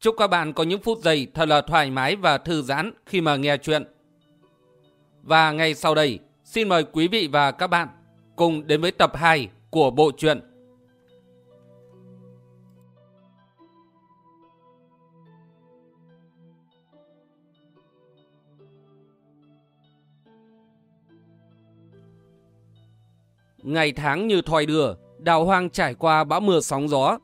Chúc các bạn có những phút giây thật là thoải mái và thư giãn khi mà nghe chuyện. Và ngay sau đây, xin mời quý vị và các bạn cùng đến với tập 2 của bộ truyện. Ngày tháng như thoi đưa, đảo hoang trải qua bão mưa sóng gió.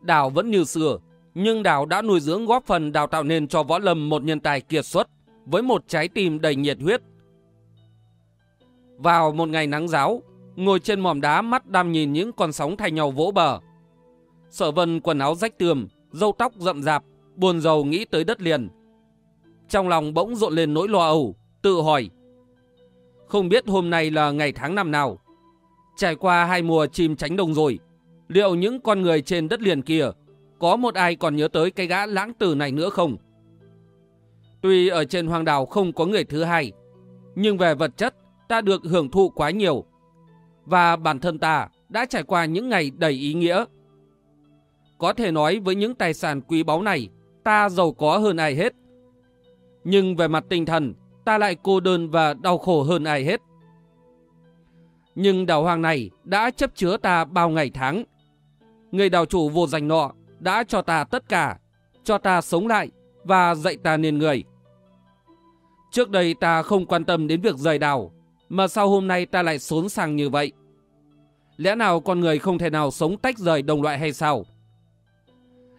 đảo vẫn như xưa, nhưng Đào đã nuôi dưỡng góp phần đào tạo nên cho Võ Lâm một nhân tài kiệt xuất với một trái tim đầy nhiệt huyết. Vào một ngày nắng giáo, ngồi trên mỏm đá mắt đam nhìn những con sóng thay nhau vỗ bờ. Sở vân quần áo rách tươm, râu tóc rậm rạp, buồn rầu nghĩ tới đất liền. Trong lòng bỗng rộn lên nỗi lo âu, tự hỏi. Không biết hôm nay là ngày tháng năm nào. Trải qua hai mùa chim tránh đông rồi, liệu những con người trên đất liền kia có một ai còn nhớ tới cái gã lãng tử này nữa không? Tuy ở trên hoang đảo không có người thứ hai, nhưng về vật chất ta được hưởng thụ quá nhiều. Và bản thân ta đã trải qua những ngày đầy ý nghĩa. Có thể nói với những tài sản quý báu này, ta giàu có hơn ai hết. Nhưng về mặt tinh thần, ta lại cô đơn và đau khổ hơn ai hết. Nhưng đảo hoàng này đã chấp chứa ta bao ngày tháng. Người đảo chủ vô danh nọ đã cho ta tất cả, cho ta sống lại và dạy ta nên người. Trước đây ta không quan tâm đến việc rời đảo, mà sau hôm nay ta lại xốn sang như vậy. Lẽ nào con người không thể nào sống tách rời đồng loại hay sao?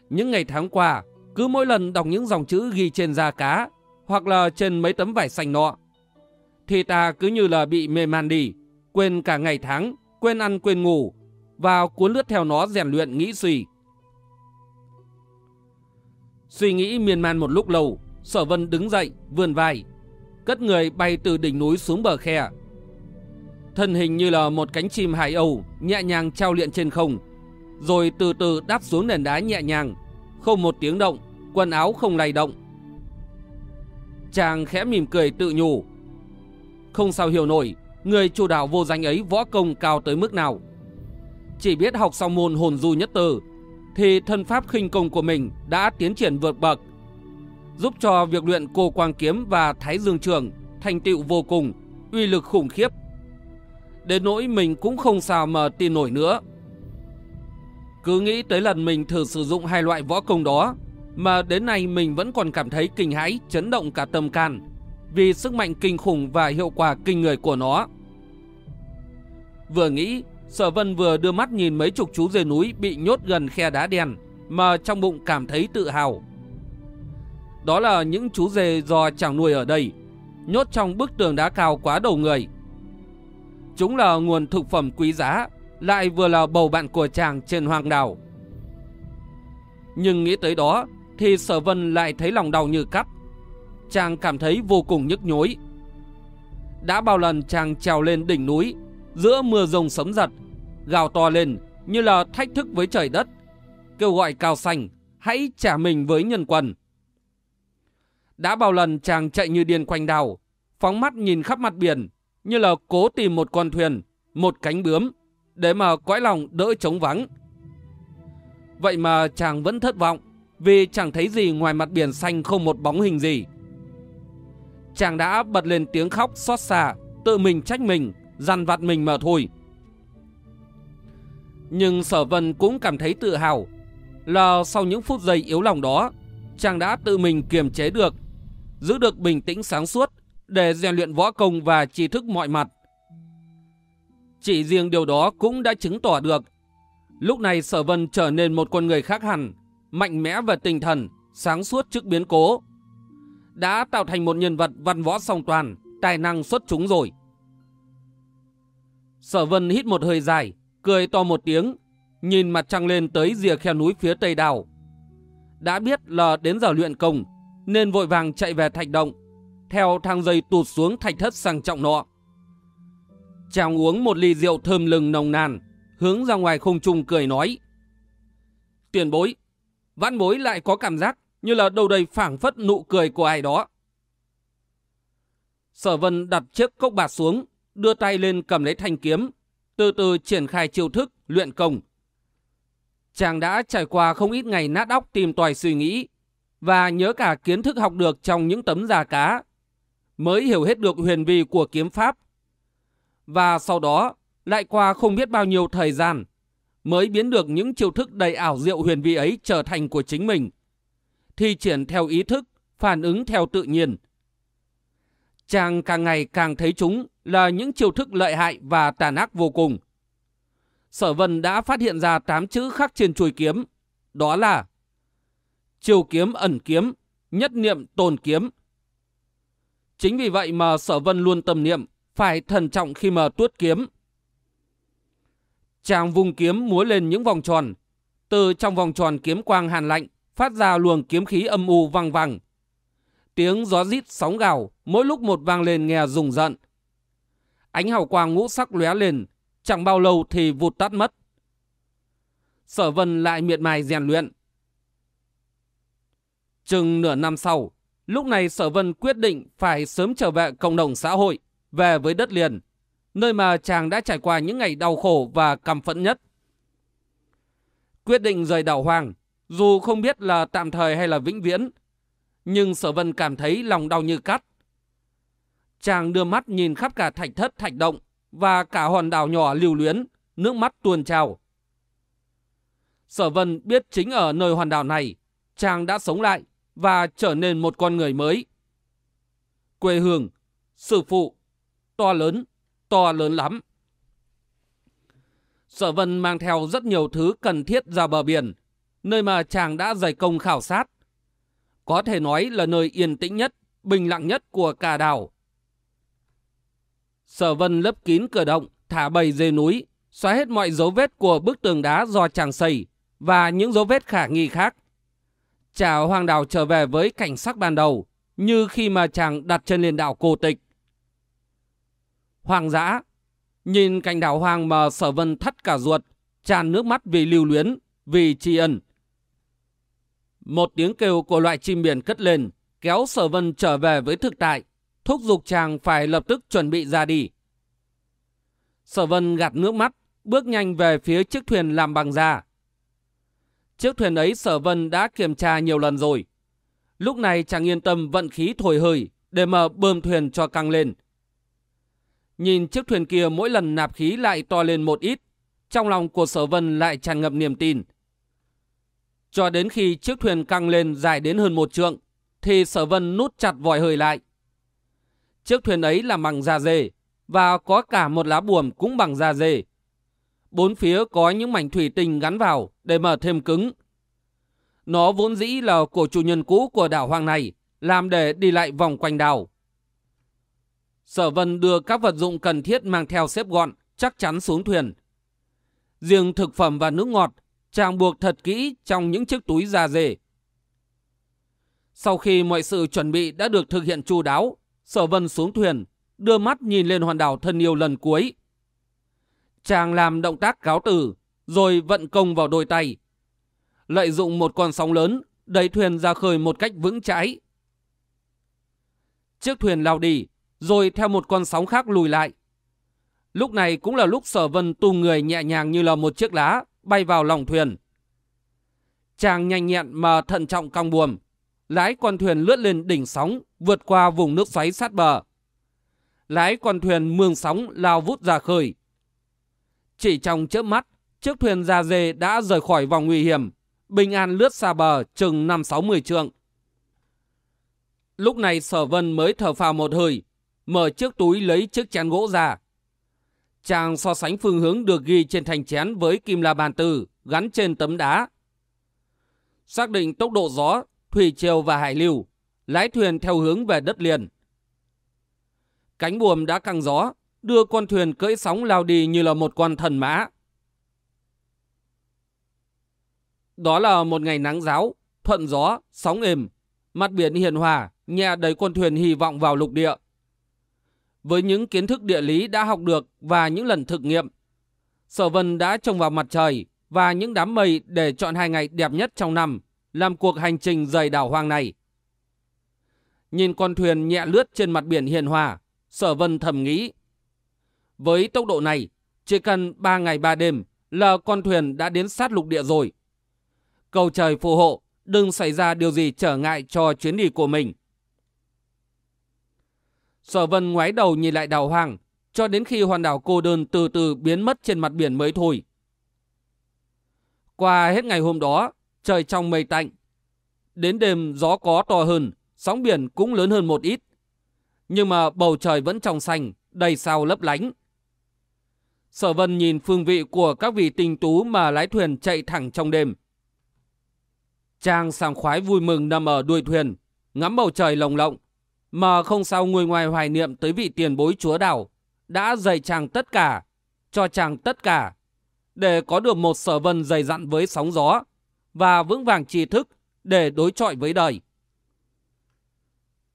Những ngày tháng qua, cứ mỗi lần đọc những dòng chữ ghi trên da cá, hoặc là trên mấy tấm vải xanh nọ, thì ta cứ như là bị mê man đi, quên cả ngày tháng, quên ăn quên ngủ, và cuốn lướt theo nó rèn luyện nghĩ suy. Suy nghĩ miên man một lúc lâu, sở vân đứng dậy, vươn vai, cất người bay từ đỉnh núi xuống bờ khe. Thân hình như là một cánh chim hải âu nhẹ nhàng trao luyện trên không, rồi từ từ đáp xuống nền đá nhẹ nhàng, không một tiếng động, quần áo không lay động. Chàng khẽ mỉm cười tự nhủ. Không sao hiểu nổi, người chủ đạo vô danh ấy võ công cao tới mức nào. Chỉ biết học xong môn hồn du nhất từ, thì thân pháp khinh công của mình đã tiến triển vượt bậc, giúp cho việc luyện cô quang kiếm và thái dương trường thành tựu vô cùng, uy lực khủng khiếp. Đến nỗi mình cũng không sao mà tin nổi nữa. Cứ nghĩ tới lần mình thử sử dụng hai loại võ công đó, mà đến nay mình vẫn còn cảm thấy kinh hãi, chấn động cả tâm can, vì sức mạnh kinh khủng và hiệu quả kinh người của nó. Vừa nghĩ, Sở Vân vừa đưa mắt nhìn mấy chục chú dê núi bị nhốt gần khe đá đen, mà trong bụng cảm thấy tự hào. Đó là những chú dê do chàng nuôi ở đây, nhốt trong bức tường đá cao quá đầu người. Chúng là nguồn thực phẩm quý giá, lại vừa là bầu bạn của chàng trên hoàng đảo. Nhưng nghĩ tới đó, thì sở vân lại thấy lòng đau như cắt. Chàng cảm thấy vô cùng nhức nhối. Đã bao lần chàng trèo lên đỉnh núi, giữa mưa rông sấm giật, gào to lên như là thách thức với trời đất, kêu gọi cao xanh, hãy trả mình với nhân quân. Đã bao lần chàng chạy như điên quanh đảo, phóng mắt nhìn khắp mặt biển, như là cố tìm một con thuyền, một cánh bướm, để mà cõi lòng đỡ trống vắng. Vậy mà chàng vẫn thất vọng, vì chẳng thấy gì ngoài mặt biển xanh không một bóng hình gì. Chàng đã bật lên tiếng khóc xót xa, tự mình trách mình, dằn vặt mình mà thôi. Nhưng sở vân cũng cảm thấy tự hào là sau những phút giây yếu lòng đó, chàng đã tự mình kiềm chế được, giữ được bình tĩnh sáng suốt để rèn luyện võ công và tri thức mọi mặt. Chỉ riêng điều đó cũng đã chứng tỏ được lúc này sở vân trở nên một con người khác hẳn, mạnh mẽ về tinh thần, sáng suốt trước biến cố. Đã tạo thành một nhân vật văn võ song toàn, tài năng xuất chúng rồi. Sở vân hít một hơi dài, cười to một tiếng, nhìn mặt trăng lên tới rìa khe núi phía tây đảo. đã biết là đến giờ luyện công, nên vội vàng chạy về thạch động, theo thang dây tụt xuống thạch thất sang trọng nọ. Chàng uống một ly rượu thơm lừng nồng nàn, hướng ra ngoài không trung cười nói. Tiền bối, văn bối lại có cảm giác như là đầu đầy phảng phất nụ cười của ai đó. Sở vân đặt chiếc cốc bạc xuống, đưa tay lên cầm lấy thanh kiếm, từ từ triển khai chiêu thức, luyện công. Chàng đã trải qua không ít ngày nát óc tìm tòi suy nghĩ, và nhớ cả kiến thức học được trong những tấm giả cá, mới hiểu hết được huyền vi của kiếm pháp. Và sau đó, lại qua không biết bao nhiêu thời gian, mới biến được những chiêu thức đầy ảo diệu huyền vi ấy trở thành của chính mình. Thi triển theo ý thức, phản ứng theo tự nhiên. Chàng càng ngày càng thấy chúng là những chiêu thức lợi hại và tàn ác vô cùng. Sở Vân đã phát hiện ra tám chữ khắc trên chuôi kiếm. Đó là Chiêu kiếm ẩn kiếm, nhất niệm tồn kiếm. Chính vì vậy mà Sở Vân luôn tâm niệm phải thần trọng khi mà tuốt kiếm. Chàng vùng kiếm múa lên những vòng tròn. Từ trong vòng tròn kiếm quang hàn lạnh phát ra luồng kiếm khí âm u vang vang. Tiếng gió rít sóng gào mỗi lúc một vang lên nghe rùng rợn. Ánh hào quang ngũ sắc lóe lên, chẳng bao lâu thì vụt tắt mất. Sở Vân lại miệt mài rèn luyện. Chừng nửa năm sau, lúc này Sở Vân quyết định phải sớm trở về cộng đồng xã hội, về với đất liền, nơi mà chàng đã trải qua những ngày đau khổ và căm phẫn nhất. Quyết định rời đảo Hoàng, dù không biết là tạm thời hay là vĩnh viễn, nhưng Sở Vân cảm thấy lòng đau như cắt. Chàng đưa mắt nhìn khắp cả thạch thất thạch động và cả hòn đảo nhỏ lưu luyến, nước mắt tuôn trào. Sở Vân biết chính ở nơi hòn đảo này, chàng đã sống lại và trở nên một con người mới. Quê hương, sư phụ, to lớn, to lớn lắm. Sở Vân mang theo rất nhiều thứ cần thiết ra bờ biển, nơi mà chàng đã dày công khảo sát. Có thể nói là nơi yên tĩnh nhất, bình lặng nhất của cả đảo. Sở Vân lấp kín cửa động, thả bầy dê núi, xóa hết mọi dấu vết của bức tường đá do chàng xây và những dấu vết khả nghi khác. Chào hoàng đảo trở về với cảnh sắc ban đầu, như khi mà chàng đặt chân lên đảo cô tịch. Hoàng dã, nhìn cảnh đảo hoàng mà sở vân thắt cả ruột, tràn nước mắt vì lưu luyến, vì tri ân. Một tiếng kêu của loại chim biển cất lên, kéo sở vân trở về với thực tại, thúc giục chàng phải lập tức chuẩn bị ra đi. Sở vân gạt nước mắt, bước nhanh về phía chiếc thuyền làm bằng da. Chiếc thuyền ấy sở vân đã kiểm tra nhiều lần rồi. Lúc này chàng yên tâm vận khí thổi hơi để mà bơm thuyền cho căng lên. Nhìn chiếc thuyền kia mỗi lần nạp khí lại to lên một ít, trong lòng của sở vân lại tràn ngập niềm tin. Cho đến khi chiếc thuyền căng lên dài đến hơn một trượng, thì sở vân nút chặt vòi hơi lại. Chiếc thuyền ấy là bằng da dê, và có cả một lá buồm cũng bằng da dê. Bốn phía có những mảnh thủy tinh gắn vào để mở thêm cứng. Nó vốn dĩ là của chủ nhân cũ của đảo hoang này, làm để đi lại vòng quanh đảo. Sở Vân đưa các vật dụng cần thiết mang theo xếp gọn, chắc chắn xuống thuyền. Riêng thực phẩm và nước ngọt, chàng buộc thật kỹ trong những chiếc túi da dê. Sau khi mọi sự chuẩn bị đã được thực hiện chu đáo, Sở Vân xuống thuyền, đưa mắt nhìn lên hòn đảo thân yêu lần cuối. Chàng làm động tác cáo từ, rồi vận công vào đôi tay. Lợi dụng một con sóng lớn, đẩy thuyền ra khơi một cách vững chãi. Chiếc thuyền lao đi, rồi theo một con sóng khác lùi lại. Lúc này cũng là lúc sở vân tung người nhẹ nhàng như là một chiếc lá, bay vào lòng thuyền. Chàng nhanh nhẹn mà thận trọng cong buồm, lái con thuyền lướt lên đỉnh sóng, vượt qua vùng nước xoáy sát bờ. Lái con thuyền mương sóng lao vút ra khơi. Chỉ trong chớp mắt, chiếc thuyền ra dê đã rời khỏi vòng nguy hiểm, bình an lướt xa bờ chừng năm sáu mươi trượng. Lúc này sở vân mới thở phào một hơi, mở chiếc túi lấy chiếc chén gỗ ra. Chàng so sánh phương hướng được ghi trên thành chén với kim la bàn từ gắn trên tấm đá. Xác định tốc độ gió, thủy triều và hải lưu, lái thuyền theo hướng về đất liền. Cánh buồm đã căng gió, đưa con thuyền cưỡi sóng lao đi như là một con thần mã. Đó là một ngày nắng giáo, thuận gió, sóng êm, mặt biển hiền hòa, nhẹ đầy con thuyền hy vọng vào lục địa. Với những kiến thức địa lý đã học được và những lần thực nghiệm, Sở Vân đã trông vào mặt trời và những đám mây để chọn hai ngày đẹp nhất trong năm, làm cuộc hành trình rời đảo hoang này. Nhìn con thuyền nhẹ lướt trên mặt biển hiền hòa, Sở Vân thầm nghĩ. Với tốc độ này, chỉ cần 3 ngày 3 đêm là con thuyền đã đến sát lục địa rồi. Cầu trời phù hộ, đừng xảy ra điều gì trở ngại cho chuyến đi của mình. Sở Vân ngoái đầu nhìn lại đảo hoang, cho đến khi hoàn đảo cô đơn từ từ biến mất trên mặt biển mới thôi. Qua hết ngày hôm đó, trời trong mây tạnh. Đến đêm gió có to hơn, sóng biển cũng lớn hơn một ít. Nhưng mà bầu trời vẫn trong xanh, đầy sao lấp lánh. Sở Vân nhìn phương vị của các vị tinh tú mà lái thuyền chạy thẳng trong đêm. Trang sảng khoái vui mừng nằm ở đuôi thuyền, ngắm bầu trời lồng lộng, mà không sao ngồi ngoài hoài niệm tới vị tiền bối chúa đảo, đã dạy chàng tất cả, cho chàng tất cả, để có được một sở vân dày dặn với sóng gió và vững vàng tri thức để đối chọi với đời.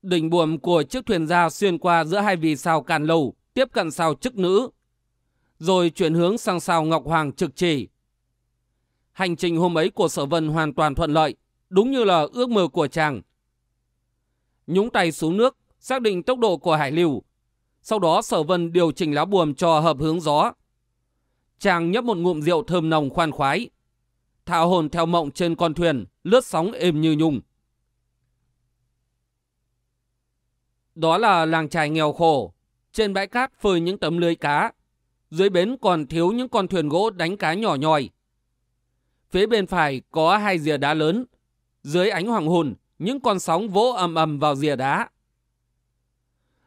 Đỉnh buồm của chiếc thuyền ra xuyên qua giữa hai vì sao càn lầu, tiếp cận sao chức nữ, rồi chuyển hướng sang sao Ngọc Hoàng trực trì. Hành trình hôm ấy của sở vân hoàn toàn thuận lợi, đúng như là ước mơ của chàng. Nhúng tay xuống nước, xác định tốc độ của hải lưu. Sau đó sở vân điều chỉnh lá buồm cho hợp hướng gió. Chàng nhấp một ngụm rượu thơm nồng khoan khoái. Thả hồn theo mộng trên con thuyền, lướt sóng êm như nhung. Đó là làng trài nghèo khổ. Trên bãi cát phơi những tấm lưới cá. Dưới bến còn thiếu những con thuyền gỗ đánh cá nhỏ nhòi. Phía bên phải có hai rìa đá lớn. Dưới ánh hoàng hôn, những con sóng vỗ ầm ầm vào rìa đá.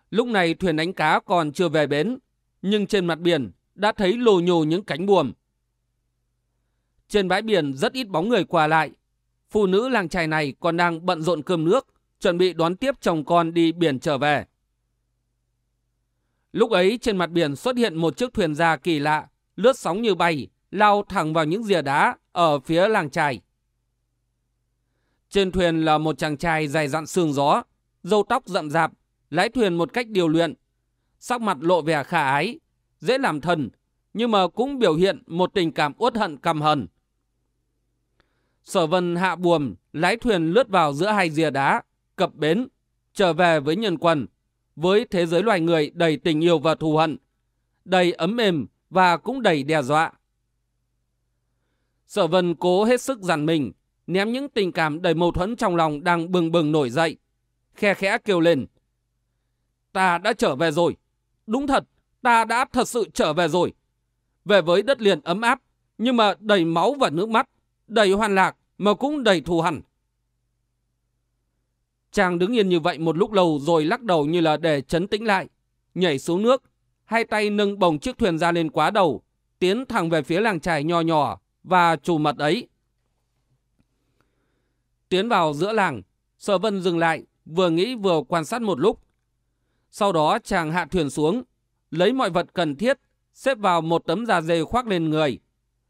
Lúc này thuyền đánh cá còn chưa về bến, nhưng trên mặt biển đã thấy lồ nhồ những cánh buồm. Trên bãi biển rất ít bóng người qua lại. Phụ nữ làng trài này còn đang bận rộn cơm nước, chuẩn bị đón tiếp chồng con đi biển trở về. Lúc ấy trên mặt biển xuất hiện một chiếc thuyền già kỳ lạ, lướt sóng như bay, lao thẳng vào những rìa đá ở phía làng trài. Trên thuyền là một chàng trai dài dặn sương gió, râu tóc rậm rạp, lái thuyền một cách điều luyện. Sắc mặt lộ vẻ khả ái, dễ làm thần, nhưng mà cũng biểu hiện một tình cảm uất hận căm hận. Sở vân hạ buồm, lái thuyền lướt vào giữa hai rìa đá, cập bến, trở về với nhân quân, với thế giới loài người đầy tình yêu và thù hận, đầy ấm êm và cũng đầy đe dọa. Sở vân cố hết sức dằn mình, ném những tình cảm đầy mâu thuẫn trong lòng đang bừng bừng nổi dậy. Khe khẽ kêu lên. Ta đã trở về rồi. Đúng thật, ta đã thật sự trở về rồi. Về với đất liền ấm áp, nhưng mà đầy máu và nước mắt, đầy hoan lạc mà cũng đầy thù hằn. Chàng đứng yên như vậy một lúc lâu rồi lắc đầu như là để chấn tĩnh lại. Nhảy xuống nước, hai tay nâng bồng chiếc thuyền ra lên quá đầu, tiến thẳng về phía làng trài nho nhỏ và chủ mật ấy. Tiến vào giữa làng, Sở Vân dừng lại, vừa nghĩ vừa quan sát một lúc. Sau đó chàng hạ thuyền xuống, lấy mọi vật cần thiết, xếp vào một tấm da dê khoác lên người,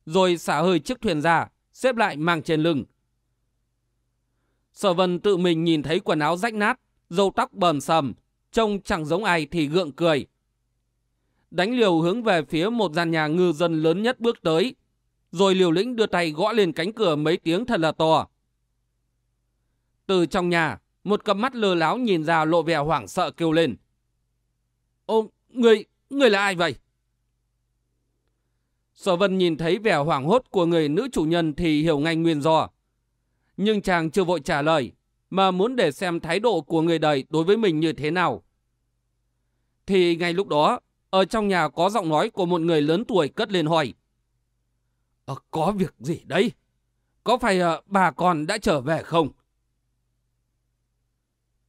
rồi xả hơi chiếc thuyền ra, xếp lại mang trên lưng. Sở Vân tự mình nhìn thấy quần áo rách nát, râu tóc bờm sầm, trông chẳng giống ai thì gượng cười. Đánh liều hướng về phía một gian nhà ngư dân lớn nhất bước tới, rồi liều lĩnh đưa tay gõ lên cánh cửa mấy tiếng thật là to. Từ trong nhà, một cặp mắt lơ láo nhìn ra lộ vẻ hoảng sợ kêu lên. Ô, người, người là ai vậy? Sở Vân nhìn thấy vẻ hoảng hốt của người nữ chủ nhân thì hiểu ngay nguyên do. Nhưng chàng chưa vội trả lời, mà muốn để xem thái độ của người đời đối với mình như thế nào. Thì ngay lúc đó, ở trong nhà có giọng nói của một người lớn tuổi cất lên hỏi. Ờ, có việc gì đấy? Có phải uh, bà con đã trở về không?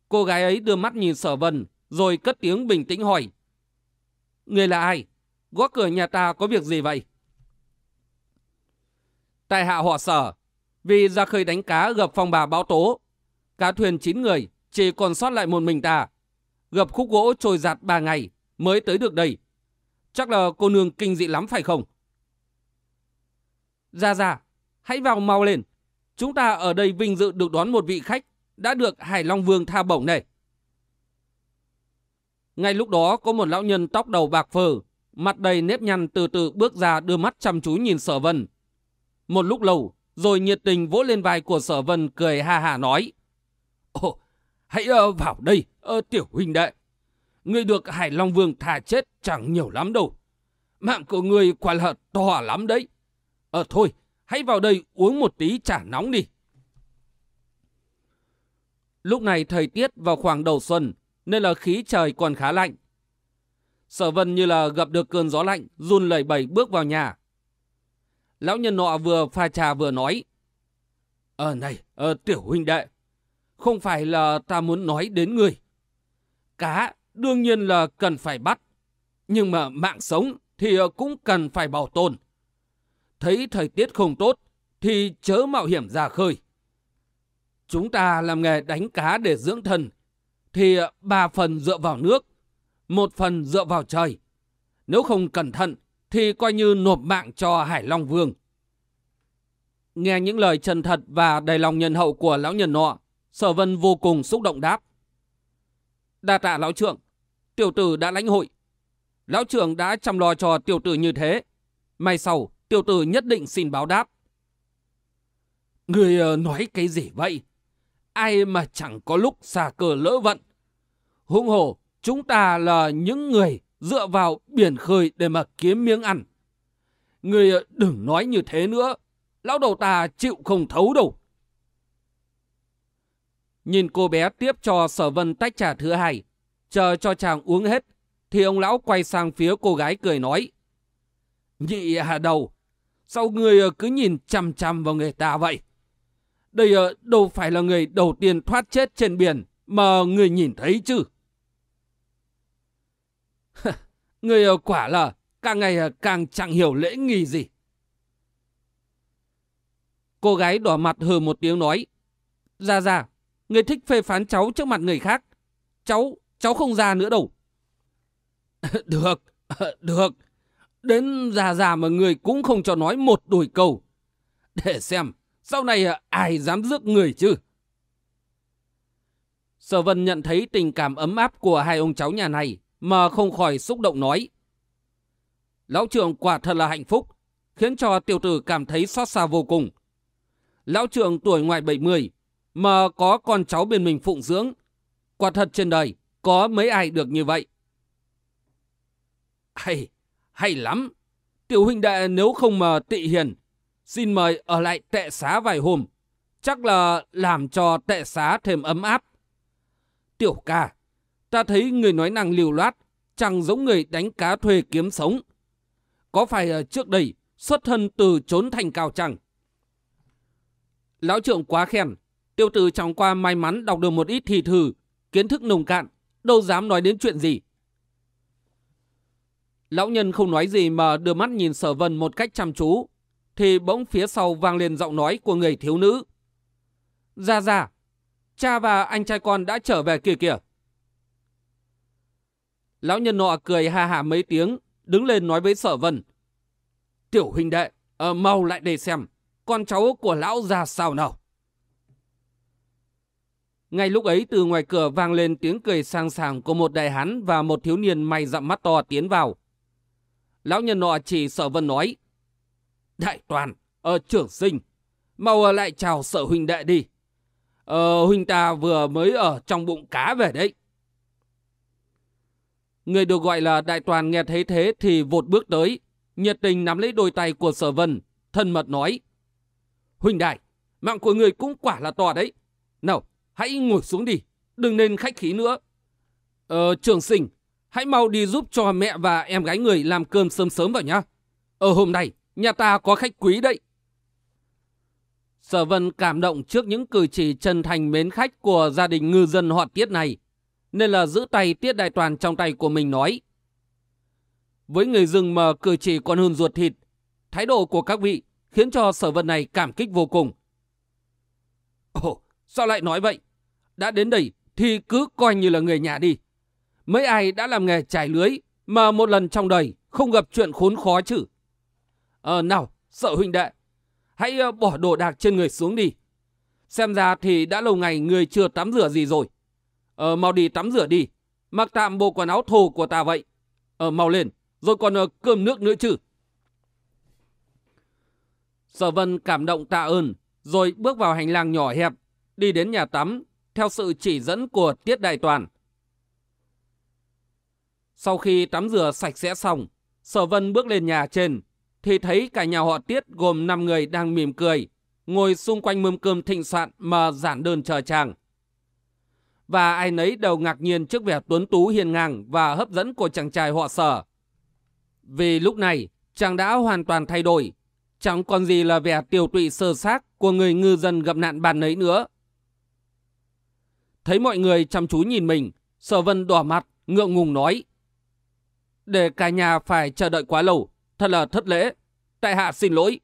Cô gái ấy đưa mắt nhìn sở vân, rồi cất tiếng bình tĩnh hỏi. Người là ai? Gõ cửa nhà ta có việc gì vậy? Tại hạ họ sở, vì ra khơi đánh cá gặp phong bà bão tố. Cá thuyền 9 người, chỉ còn sót lại một mình ta. Gặp khúc gỗ trôi giạt 3 ngày mới tới được đây. Chắc là cô nương kinh dị lắm phải không? Ra ra, hãy vào mau lên. chúng ta ở đây vinh dự được đón một vị khách đã được Hải Long Vương tha bổng này. Ngay lúc đó có một lão nhân tóc đầu bạc phơ, mặt đầy nếp nhăn từ từ bước ra đưa mắt chăm chú nhìn sở vân. Một lúc lâu, rồi nhiệt tình vỗ lên vai của sở vân cười ha hà nói. Ồ, hãy uh, vào đây, uh, tiểu huynh đệ. Người được Hải Long Vương thả chết chẳng nhiều lắm đâu. Mạng của người quả là to lắm đấy. Ờ thôi, hãy vào đây uống một tí trà nóng đi. Lúc này thời tiết vào khoảng đầu xuân, nên là khí trời còn khá lạnh. Sở vân như là gặp được cơn gió lạnh, run lẩy bẩy bước vào nhà. Lão nhân nọ vừa pha trà vừa nói. Ờ này, ờ, tiểu huynh đệ, không phải là ta muốn nói đến người. Cá đương nhiên là cần phải bắt, nhưng mà mạng sống thì ờ, cũng cần phải bảo tồn. Thấy thời tiết không tốt thì chớ mạo hiểm ra khơi. Chúng ta làm nghề đánh cá để dưỡng thân thì ờ, ba phần dựa vào nước, một phần dựa vào trời. Nếu không cẩn thận thì coi như nộp mạng cho Hải Long Vương. Nghe những lời chân thật và đầy lòng nhân hậu của lão nhân nọ, Sở Vân vô cùng xúc động đáp. Đa tạ lão trưởng, tiểu tử đã lãnh hội. Lão trưởng đã chăm lo cho tiểu tử như thế. May sau, tiểu tử nhất định xin báo đáp. Người ờ, nói cái gì vậy? Ai mà chẳng có lúc xa cờ lỡ vận. Hung hổ chúng ta là những người dựa vào biển khơi để mà kiếm miếng ăn. Người ờ, đừng nói như thế nữa. Lão đầu ta chịu không thấu đâu. Nhìn cô bé tiếp cho sở vân tách trà thứ hai, chờ cho chàng uống hết, thì ông lão quay sang phía cô gái cười nói. Nhị hà đầu, sao người ờ, cứ nhìn chăm chăm vào người ta vậy? Đây ờ, đâu phải là người đầu tiên thoát chết trên biển mà người nhìn thấy chứ. người ờ, quả là càng ngày ờ, càng chẳng hiểu lễ nghi gì. Cô gái đỏ mặt hừ một tiếng nói. Ra ra, người thích phê phán cháu trước mặt người khác. Cháu, cháu không ra nữa đâu. được, được. Đến già già mà người cũng không cho nói một đuổi câu. Để xem, sau này ờ, ai dám rước người chứ? Sở Vân nhận thấy tình cảm ấm áp của hai ông cháu nhà này mà không khỏi xúc động nói. Lão trưởng quả thật là hạnh phúc, khiến cho tiểu tử cảm thấy xót xa vô cùng. Lão trưởng tuổi ngoài 70 mà có con cháu bên mình phụng dưỡng. Quả thật trên đời có mấy ai được như vậy. Hay, hay lắm. Tiểu huynh đệ nếu không mà tị hiền, xin mời ở lại tệ xá vài hôm. Chắc là làm cho tệ xá thêm ấm áp. Tiểu ca, ta thấy người nói năng liều loát, chẳng giống người đánh cá thuê kiếm sống. Có phải trước đây xuất thân từ trốn thành cao chẳng? Lão trưởng quá khen, tiêu tử trong qua may mắn đọc được một ít thì thử, kiến thức nồng cạn, đâu dám nói đến chuyện gì. Lão nhân không nói gì mà đưa mắt nhìn sở vân một cách chăm chú, thì bỗng phía sau vang lên giọng nói của người thiếu nữ. Ra ra, cha và anh trai con đã trở về kìa kìa. Lão nhân nọ cười ha hà mấy tiếng, đứng lên nói với sở vân. Tiểu huynh đệ, uh, mau lại để xem, con cháu của lão già sao nào. Ngay lúc ấy từ ngoài cửa vang lên tiếng cười sang sàng của một đại hán và một thiếu niên mày dặm mắt to tiến vào. Lão nhân nọ chỉ sở vân nói. Đại toàn, ở trưởng sinh, mau ờ, lại chào sở huynh đệ đi. Ờ huynh ta vừa mới ở trong bụng cá về đấy. Người được gọi là đại toàn nghe thấy thế thì vụt bước tới, nhiệt tình nắm lấy đôi tay của sở vân, thân mật nói. Huynh đại, mạng của người cũng quả là to đấy. Nào, hãy ngồi xuống đi, đừng nên khách khí nữa. Ờ, trường sinh, hãy mau đi giúp cho mẹ và em gái người làm cơm sớm sớm vào nhá. Ở hôm nay, nhà ta có khách quý đấy. Sở Vân cảm động trước những cử chỉ chân thành mến khách của gia đình ngư dân họ Tiết này, nên là giữ tay Tiết Đại Toàn trong tay của mình nói. Với người rừng mà cử chỉ còn hơn ruột thịt, thái độ của các vị khiến cho sở vật này cảm kích vô cùng. Ồ, sao lại nói vậy? Đã đến đây thì cứ coi như là người nhà đi. Mấy ai đã làm nghề trải lưới mà một lần trong đời không gặp chuyện khốn khó chứ. Ờ nào, sợ huynh đệ, hãy ờ, bỏ đồ đạc trên người xuống đi, Xem ra thì đã lâu ngày người chưa tắm rửa gì rồi. Ờ, mau đi tắm rửa đi. Mặc tạm bộ quần áo thô của ta vậy. Ờ, mau lên. Rồi còn uh, cơm nước nữa chứ. Sở Vân cảm động tạ ơn. Rồi bước vào hành lang nhỏ hẹp. Đi đến nhà tắm. Theo sự chỉ dẫn của Tiết Đại Toàn. Sau khi tắm rửa sạch sẽ xong. Sở Vân bước lên nhà trên. Thì thấy cả nhà họ Tiết gồm 5 người đang mỉm cười ngồi xung quanh mâm cơm thịnh soạn mà giản đơn chờ chàng. Và ai nấy đều ngạc nhiên trước vẻ tuấn tú hiền ngang và hấp dẫn của chàng trai họ sở. Vì lúc này, chàng đã hoàn toàn thay đổi, chẳng còn gì là vẻ tiêu tụy sơ xác của người ngư dân gặp nạn bàn ấy nữa. Thấy mọi người chăm chú nhìn mình, sở vân đỏ mặt, ngượng ngùng nói. Để cả nhà phải chờ đợi quá lâu, thật là thất lễ. Tại hạ xin lỗi.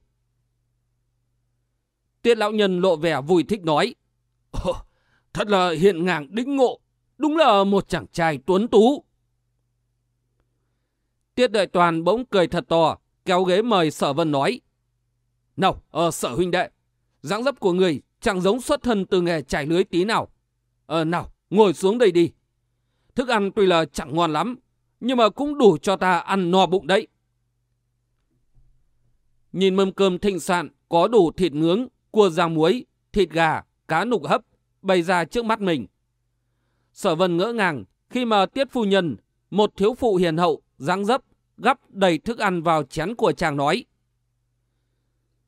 Tiết lão nhân lộ vẻ vui thích nói thật là hiện ngang đính ngộ. Đúng là một chàng trai tuấn tú. Tiết đại toàn bỗng cười thật to, kéo ghế mời sở vân nói. Nào, ờ, sở huynh đệ, dáng dấp của người chẳng giống xuất thân từ nghề trải lưới tí nào. Ờ, nào, ngồi xuống đây đi. Thức ăn tuy là chẳng ngon lắm, nhưng mà cũng đủ cho ta ăn no bụng đấy. Nhìn mâm cơm thịnh sạn có đủ thịt nướng, cua rang muối, thịt gà, cá nục hấp bày ra trước mắt mình. Sở vân ngỡ ngàng khi mà tiết phu nhân, một thiếu phụ hiền hậu, dáng dấp, gắp đầy thức ăn vào chén của chàng nói.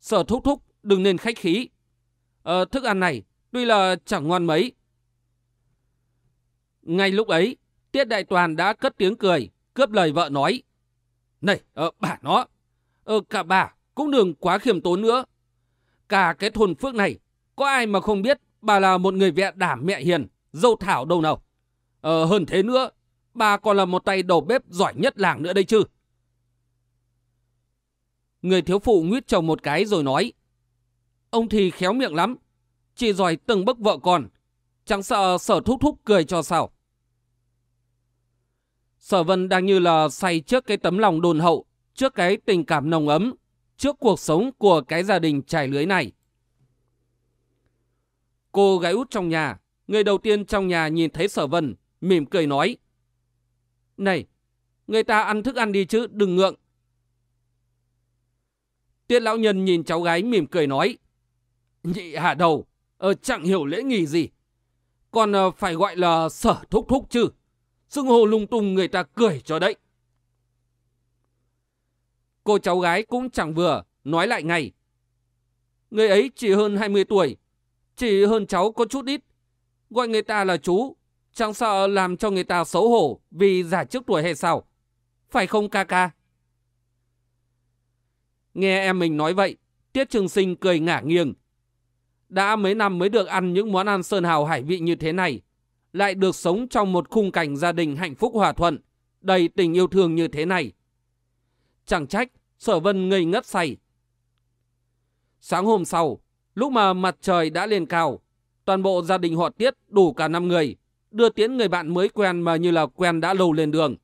Sở thúc thúc đừng nên khách khí. Ờ, thức ăn này tuy là chẳng ngon mấy. Ngay lúc ấy, Tiết Đại Toàn đã cất tiếng cười, cướp lời vợ nói. Này, ờ, bà nó, ờ, cả bà cũng đừng quá khiêm tốn nữa. Cả cái thôn phước này, có ai mà không biết bà là một người vẹ đảm mẹ hiền, dâu thảo đâu nào. Ờ, hơn thế nữa, bà còn là một tay đầu bếp giỏi nhất làng nữa đây chứ. Người thiếu phụ nguyết chồng một cái rồi nói. Ông thì khéo miệng lắm, chỉ giỏi từng bức vợ con, chẳng sợ sở thúc thúc cười cho sao. Sở vân đang như là say trước cái tấm lòng đồn hậu, trước cái tình cảm nồng ấm, trước cuộc sống của cái gia đình trải lưới này. Cô gái út trong nhà, người đầu tiên trong nhà nhìn thấy sở vân, mỉm cười nói. Này, người ta ăn thức ăn đi chứ, đừng ngượng. Tiết lão nhân nhìn cháu gái mỉm cười nói. Nhị hạ đầu, ờ, chẳng hiểu lễ nghỉ gì. Còn ờ, phải gọi là sở thúc thúc chứ. Xưng hồ lung tung người ta cười cho đấy. Cô cháu gái cũng chẳng vừa, nói lại ngay. Người ấy chỉ hơn 20 tuổi, chỉ hơn cháu có chút ít. Gọi người ta là chú, chẳng sợ làm cho người ta xấu hổ vì giả trước tuổi hay sao? Phải không ca ca? Nghe em mình nói vậy, Tiết Trường Sinh cười ngả nghiêng. Đã mấy năm mới được ăn những món ăn sơn hào hải vị như thế này, lại được sống trong một khung cảnh gia đình hạnh phúc hòa thuận, đầy tình yêu thương như thế này. Chẳng trách, sở vân ngây ngất say. Sáng hôm sau, lúc mà mặt trời đã lên cao, toàn bộ gia đình họ tiết đủ cả năm người, đưa tiến người bạn mới quen mà như là quen đã lâu lên đường.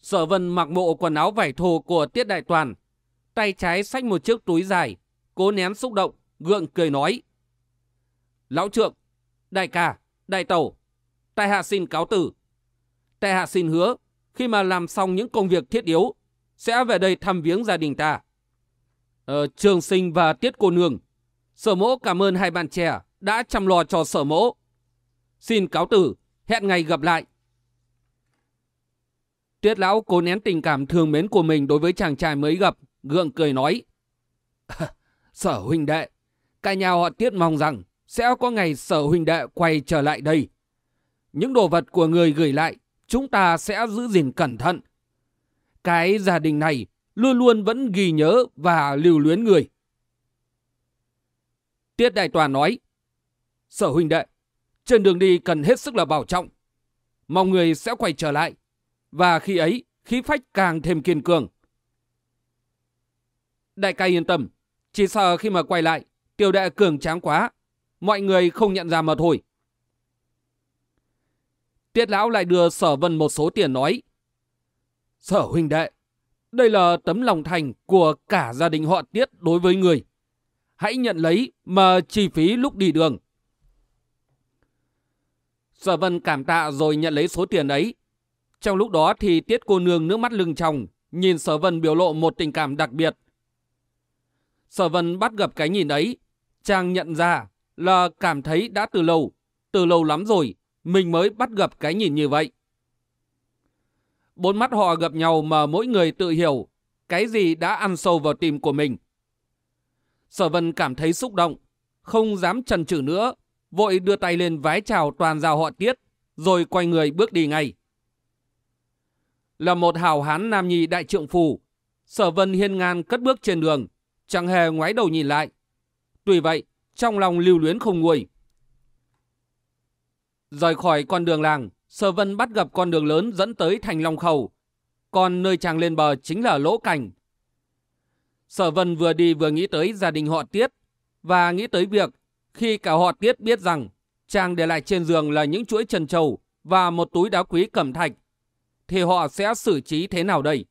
Sở vân mặc bộ quần áo vải thô của tiết đại toàn, tay trái xách một chiếc túi dài, cố nén xúc động, gượng cười nói. Lão trượng, đại ca, đại tẩu, tại hạ xin cáo tử. Tại hạ xin hứa, khi mà làm xong những công việc thiết yếu, sẽ về đây thăm viếng gia đình ta. Ờ, trường sinh và tiết cô nương, sở mỗ cảm ơn hai bạn trẻ đã chăm lo cho sở mỗ. Xin cáo tử, hẹn ngày gặp lại. Tiết lão cố nén tình cảm thương mến của mình đối với chàng trai mới gặp, gượng cười nói. sở huynh đệ, cả nhà họ tiết mong rằng sẽ có ngày sở huynh đệ quay trở lại đây. Những đồ vật của người gửi lại, chúng ta sẽ giữ gìn cẩn thận. Cái gia đình này luôn luôn vẫn ghi nhớ và lưu luyến người. Tiết Đại Toàn nói, Sở huynh đệ, trên đường đi cần hết sức là bảo trọng. Mong người sẽ quay trở lại, và khi ấy khí phách càng thêm kiên cường. Đại ca yên tâm, chỉ sợ khi mà quay lại, tiểu đệ cường tráng quá, mọi người không nhận ra mà thôi. Tiết lão lại đưa sở vân một số tiền nói. Sở huynh đệ, đây là tấm lòng thành của cả gia đình họ tiết đối với người. hãy nhận lấy mà chi phí lúc đi đường. Sở vân cảm tạ rồi nhận lấy số tiền ấy. Trong lúc đó thì tiết cô nương nước mắt lưng tròng, nhìn sở vân biểu lộ một tình cảm đặc biệt. Sở vân bắt gặp cái nhìn ấy, chàng nhận ra là cảm thấy đã từ lâu, từ lâu lắm rồi, mình mới bắt gặp cái nhìn như vậy. Bốn mắt họ gặp nhau mà mỗi người tự hiểu cái gì đã ăn sâu vào tim của mình. Sở vân cảm thấy xúc động, không dám chần chừ nữa, vội đưa tay lên vái chào toàn giao họ tiết, rồi quay người bước đi ngay. Là một hào hán nam nhi đại trượng phù, sở vân hiên ngang cất bước trên đường, chẳng hề ngoái đầu nhìn lại. Tuy vậy, trong lòng lưu luyến không nguôi. Rời khỏi con đường làng, Sở Vân bắt gặp con đường lớn dẫn tới thành Long Khẩu, còn nơi chàng lên bờ chính là lỗ cảnh. Sở Vân vừa đi vừa nghĩ tới gia đình họ Tiết và nghĩ tới việc khi cả họ Tiết biết rằng chàng để lại trên giường là những chuỗi trần trầu và một túi đá quý cẩm thạch thì họ sẽ xử trí thế nào đây?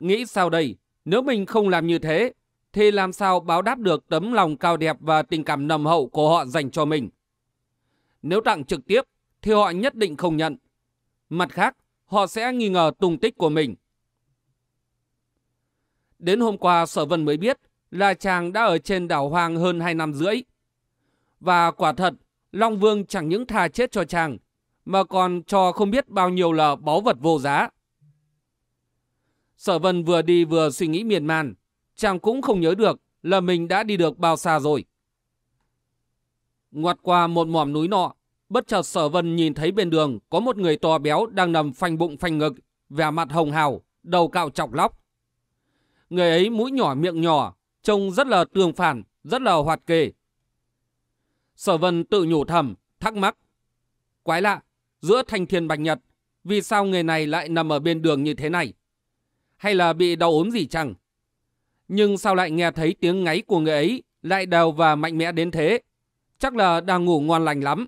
Nghĩ sao đây? Nếu mình không làm như thế thì làm sao báo đáp được tấm lòng cao đẹp và tình cảm nồng hậu của họ dành cho mình? Nếu tặng trực tiếp thì họ nhất định không nhận. Mặt khác, họ sẽ nghi ngờ tung tích của mình. Đến hôm qua Sở Vân mới biết là chàng đã ở trên đảo Hoàng hơn 2 năm rưỡi. Và quả thật, Long Vương chẳng những tha chết cho chàng, mà còn cho không biết bao nhiêu là báu vật vô giá. Sở Vân vừa đi vừa suy nghĩ miền man, chàng cũng không nhớ được là mình đã đi được bao xa rồi. Ngoặt qua một mỏm núi nọ, bất chợt sở vân nhìn thấy bên đường có một người to béo đang nằm phanh bụng phanh ngực, vẻ mặt hồng hào, đầu cạo chọc lóc. Người ấy mũi nhỏ miệng nhỏ, trông rất là tương phản, rất là hoạt kề. Sở vân tự nhủ thầm, thắc mắc. Quái lạ, giữa thanh thiên bạch nhật, vì sao người này lại nằm ở bên đường như thế này? Hay là bị đau ốm gì chăng? Nhưng sao lại nghe thấy tiếng ngáy của người ấy lại đều và mạnh mẽ đến thế? Chắc là đang ngủ ngon lành lắm.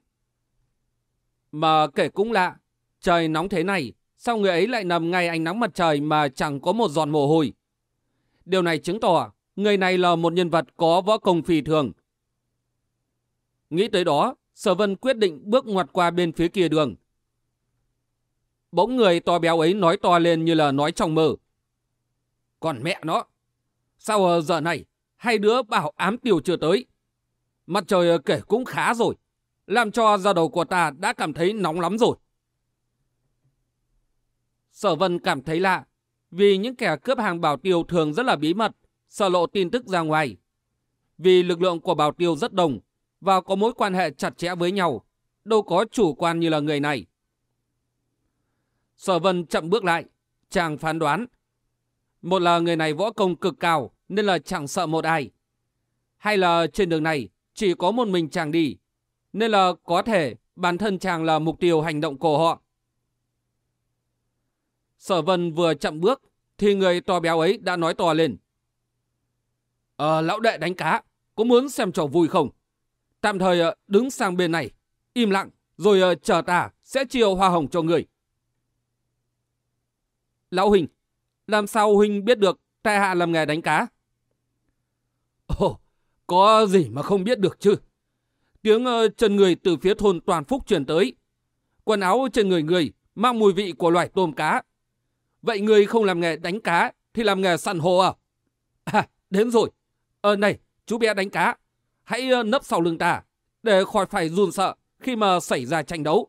Mà kể cũng lạ, trời nóng thế này, sao người ấy lại nằm ngay ánh nắng mặt trời mà chẳng có một giọt mồ hôi? Điều này chứng tỏ người này là một nhân vật có võ công phi thường. Nghĩ tới đó, Sở Vân quyết định bước ngoặt qua bên phía kia đường. Bỗng người to béo ấy nói to lên như là nói trong mơ. Còn mẹ nó, sao giờ này hai đứa bảo ám tiểu chưa tới? Mặt trời kể cũng khá rồi, làm cho da đầu của ta đã cảm thấy nóng lắm rồi. Sở Vân cảm thấy lạ, vì những kẻ cướp hàng bảo tiêu thường rất là bí mật, sợ lộ tin tức ra ngoài. Vì lực lượng của bảo tiêu rất đông và có mối quan hệ chặt chẽ với nhau, đâu có chủ quan như là người này. Sở Vân chậm bước lại, chàng phán đoán. Một là người này võ công cực cao nên là chẳng sợ một ai. Hay là trên đường này chỉ có một mình chàng đi, nên là có thể bản thân chàng là mục tiêu hành động của họ. Sở vân vừa chậm bước, thì người to béo ấy đã nói to lên. Ờ, lão đệ đánh cá, có muốn xem trò vui không? Tạm thời ờ, đứng sang bên này, im lặng, rồi ờ, chờ ta sẽ chiều hoa hồng cho người. Lão Huỳnh, làm sao Huỳnh biết được tại hạ làm nghề đánh cá? Ồ, có gì mà không biết được chứ? Tiếng uh, chân người từ phía thôn Toàn Phúc truyền tới. Quần áo trên người người mang mùi vị của loài tôm cá. Vậy người không làm nghề đánh cá thì làm nghề săn hồ à? À, đến rồi. Ờ này, chú bé đánh cá. Hãy uh, nấp sau lưng ta để khỏi phải run sợ khi mà xảy ra tranh đấu.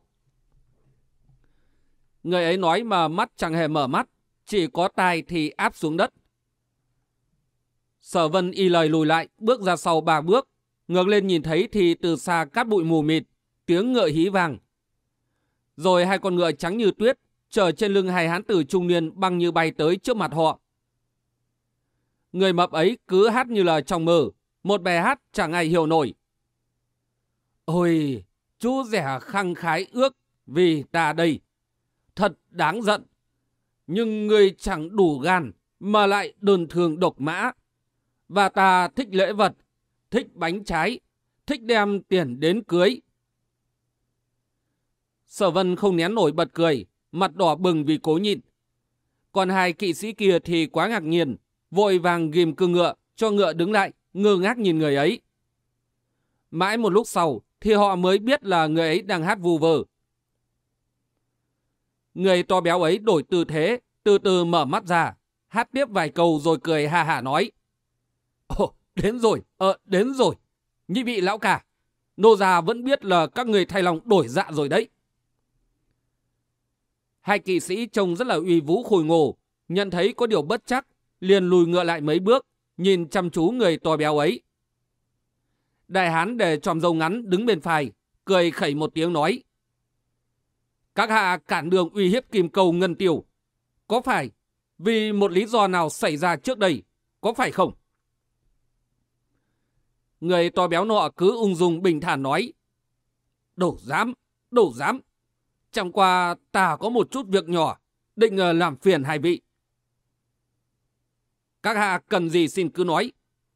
Người ấy nói mà mắt chẳng hề mở mắt, chỉ có tai thì áp xuống đất. Sở vân y lời lùi lại, bước ra sau ba bước. Ngược lên nhìn thấy thì từ xa cát bụi mù mịt, tiếng ngựa hí vàng. Rồi hai con ngựa trắng như tuyết, chở trên lưng hai hán tử trung niên băng như bay tới trước mặt họ. Người mập ấy cứ hát như là trong mơ, một bài hát chẳng ai hiểu nổi. Ôi, chú rẻ khăng khái ước vì ta đây. Thật đáng giận. Nhưng người chẳng đủ gan mà lại đơn thường độc mã. Và ta thích lễ vật, thích bánh trái, thích đem tiền đến cưới. Sở vân không nén nổi bật cười, mặt đỏ bừng vì cố nhịn. Còn hai kỵ sĩ kia thì quá ngạc nhiên, vội vàng ghim cương ngựa, cho ngựa đứng lại, ngơ ngác nhìn người ấy. Mãi một lúc sau thì họ mới biết là người ấy đang hát vù vờ. Người to béo ấy đổi tư thế, từ từ mở mắt ra, hát tiếp vài câu rồi cười hà hà nói. Ồ, đến rồi, ờ, đến rồi. Nhị vị lão cả, nô già vẫn biết là các người thay lòng đổi dạ rồi đấy. Hai kỵ sĩ trông rất là uy vũ khôi ngô, nhận thấy có điều bất chắc, liền lùi ngựa lại mấy bước, nhìn chăm chú người to béo ấy. Đại hán để tròm dâu ngắn đứng bên phải, cười khẩy một tiếng nói. Các hạ cản đường uy hiếp kim cầu ngân tiêu. Có phải vì một lý do nào xảy ra trước đây, có phải không? Người to béo nọ cứ ung dung bình thản nói. Đổ dám, đổ dám. Chẳng qua ta có một chút việc nhỏ, định ờ, làm phiền hai vị. Các hạ cần gì xin cứ nói.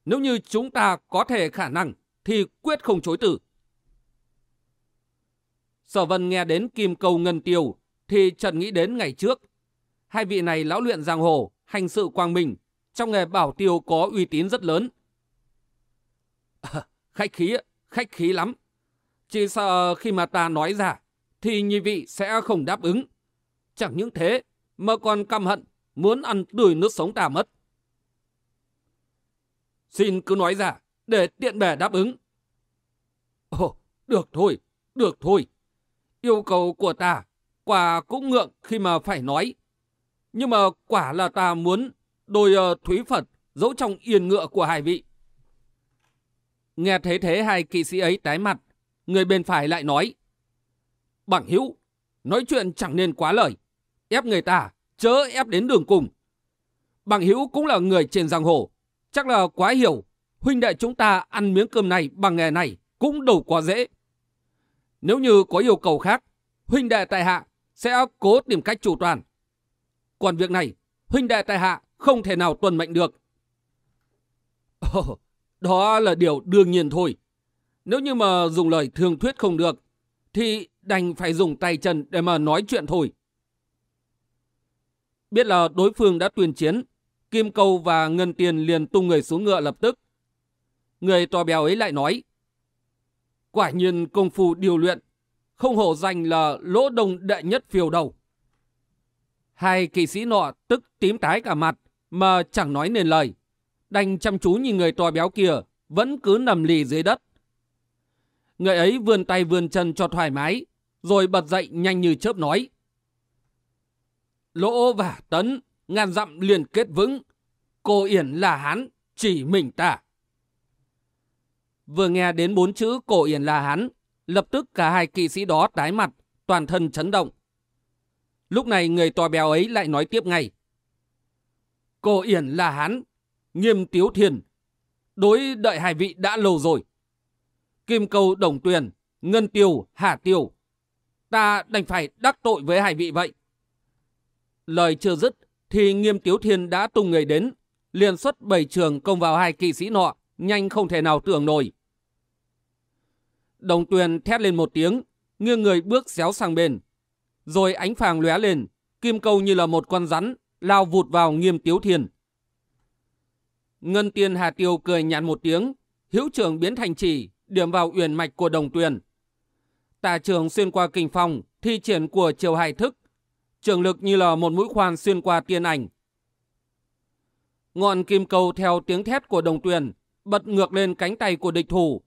Nếu như chúng ta có thể khả năng, thì quyết không chối từ. Sở Vân nghe đến Kim Cầu Ngân Tiêu, thì chợt nghĩ đến ngày trước. Hai vị này lão luyện giang hồ, hành sự quang minh, trong nghề bảo tiêu có uy tín rất lớn. À, khách khí, khách khí lắm. Chỉ sợ khi mà ta nói ra, thì nhị vị sẽ không đáp ứng. Chẳng những thế, mà còn căm hận, muốn ăn tươi nước sống ta mất. Xin cứ nói ra, để tiện bè đáp ứng. Ồ, được thôi, được thôi. Yêu cầu của ta, quả cũng ngượng khi mà phải nói. Nhưng mà quả là ta muốn đôi uh, thúy Phật giấu trong yên ngựa của hai vị. Nghe thấy thế hai kỵ sĩ ấy tái mặt, người bên phải lại nói. Bằng hữu, nói chuyện chẳng nên quá lời. Ép người ta, chớ ép đến đường cùng. Bằng hữu cũng là người trên giang hồ, chắc là quá hiểu. Huynh đệ chúng ta ăn miếng cơm này bằng nghề này cũng đủ quá dễ. Nếu như có yêu cầu khác, huynh đệ tại hạ sẽ cố tìm cách chủ toàn. Còn việc này, huynh đệ tại hạ không thể nào tuân mệnh được. Ồ, đó là điều đương nhiên thôi. Nếu như mà dùng lời thương thuyết không được, thì đành phải dùng tay chân để mà nói chuyện thôi. Biết là đối phương đã tuyên chiến, Kim Câu và Ngân Tiền liền tung người xuống ngựa lập tức. Người to béo ấy lại nói, Quả nhiên công phu điều luyện, không hổ danh là lỗ đông đệ nhất phiêu đầu. Hai kỵ sĩ nọ tức tím tái cả mặt, mà chẳng nói nên lời. Đành chăm chú nhìn người to béo kia, vẫn cứ nằm lì dưới đất. Người ấy vươn tay vươn chân cho thoải mái, rồi bật dậy nhanh như chớp nói. Lỗ và tấn, ngàn dặm liền kết vững. Cô Yển là hắn chỉ mình ta. Vừa nghe đến bốn chữ cổ Yển là hắn lập tức cả hai kỵ sĩ đó tái mặt, toàn thân chấn động. Lúc này người to béo ấy lại nói tiếp ngay. Cô Yển là hắn nghiêm tiếu thiền. Đối đợi hai vị đã lâu rồi. Kim câu đồng tuyền, ngân tiêu, hà tiêu. Ta đành phải đắc tội với hai vị vậy. Lời chưa dứt, thì nghiêm tiếu thiên đã tung người đến, liền xuất bảy trường công vào hai kỵ sĩ nọ, nhanh không thể nào tưởng nổi. Đồng tuyền thét lên một tiếng, nghiêng người bước xéo sang bên. Rồi ánh phàng lóe lên, kim câu như là một con rắn, lao vụt vào nghiêm tiếu thiên. Ngân tiên Hà Tiêu cười nhạt một tiếng, hữu trường biến thành chỉ, điểm vào uyển mạch của đồng tuyền. Tà trường xuyên qua kinh phong, thi triển của triều hải thức, trường lực như là một mũi khoan xuyên qua tiên ảnh. Ngọn kim cầu theo tiếng thét của đồng tuyền, bật ngược lên cánh tay của địch thủ.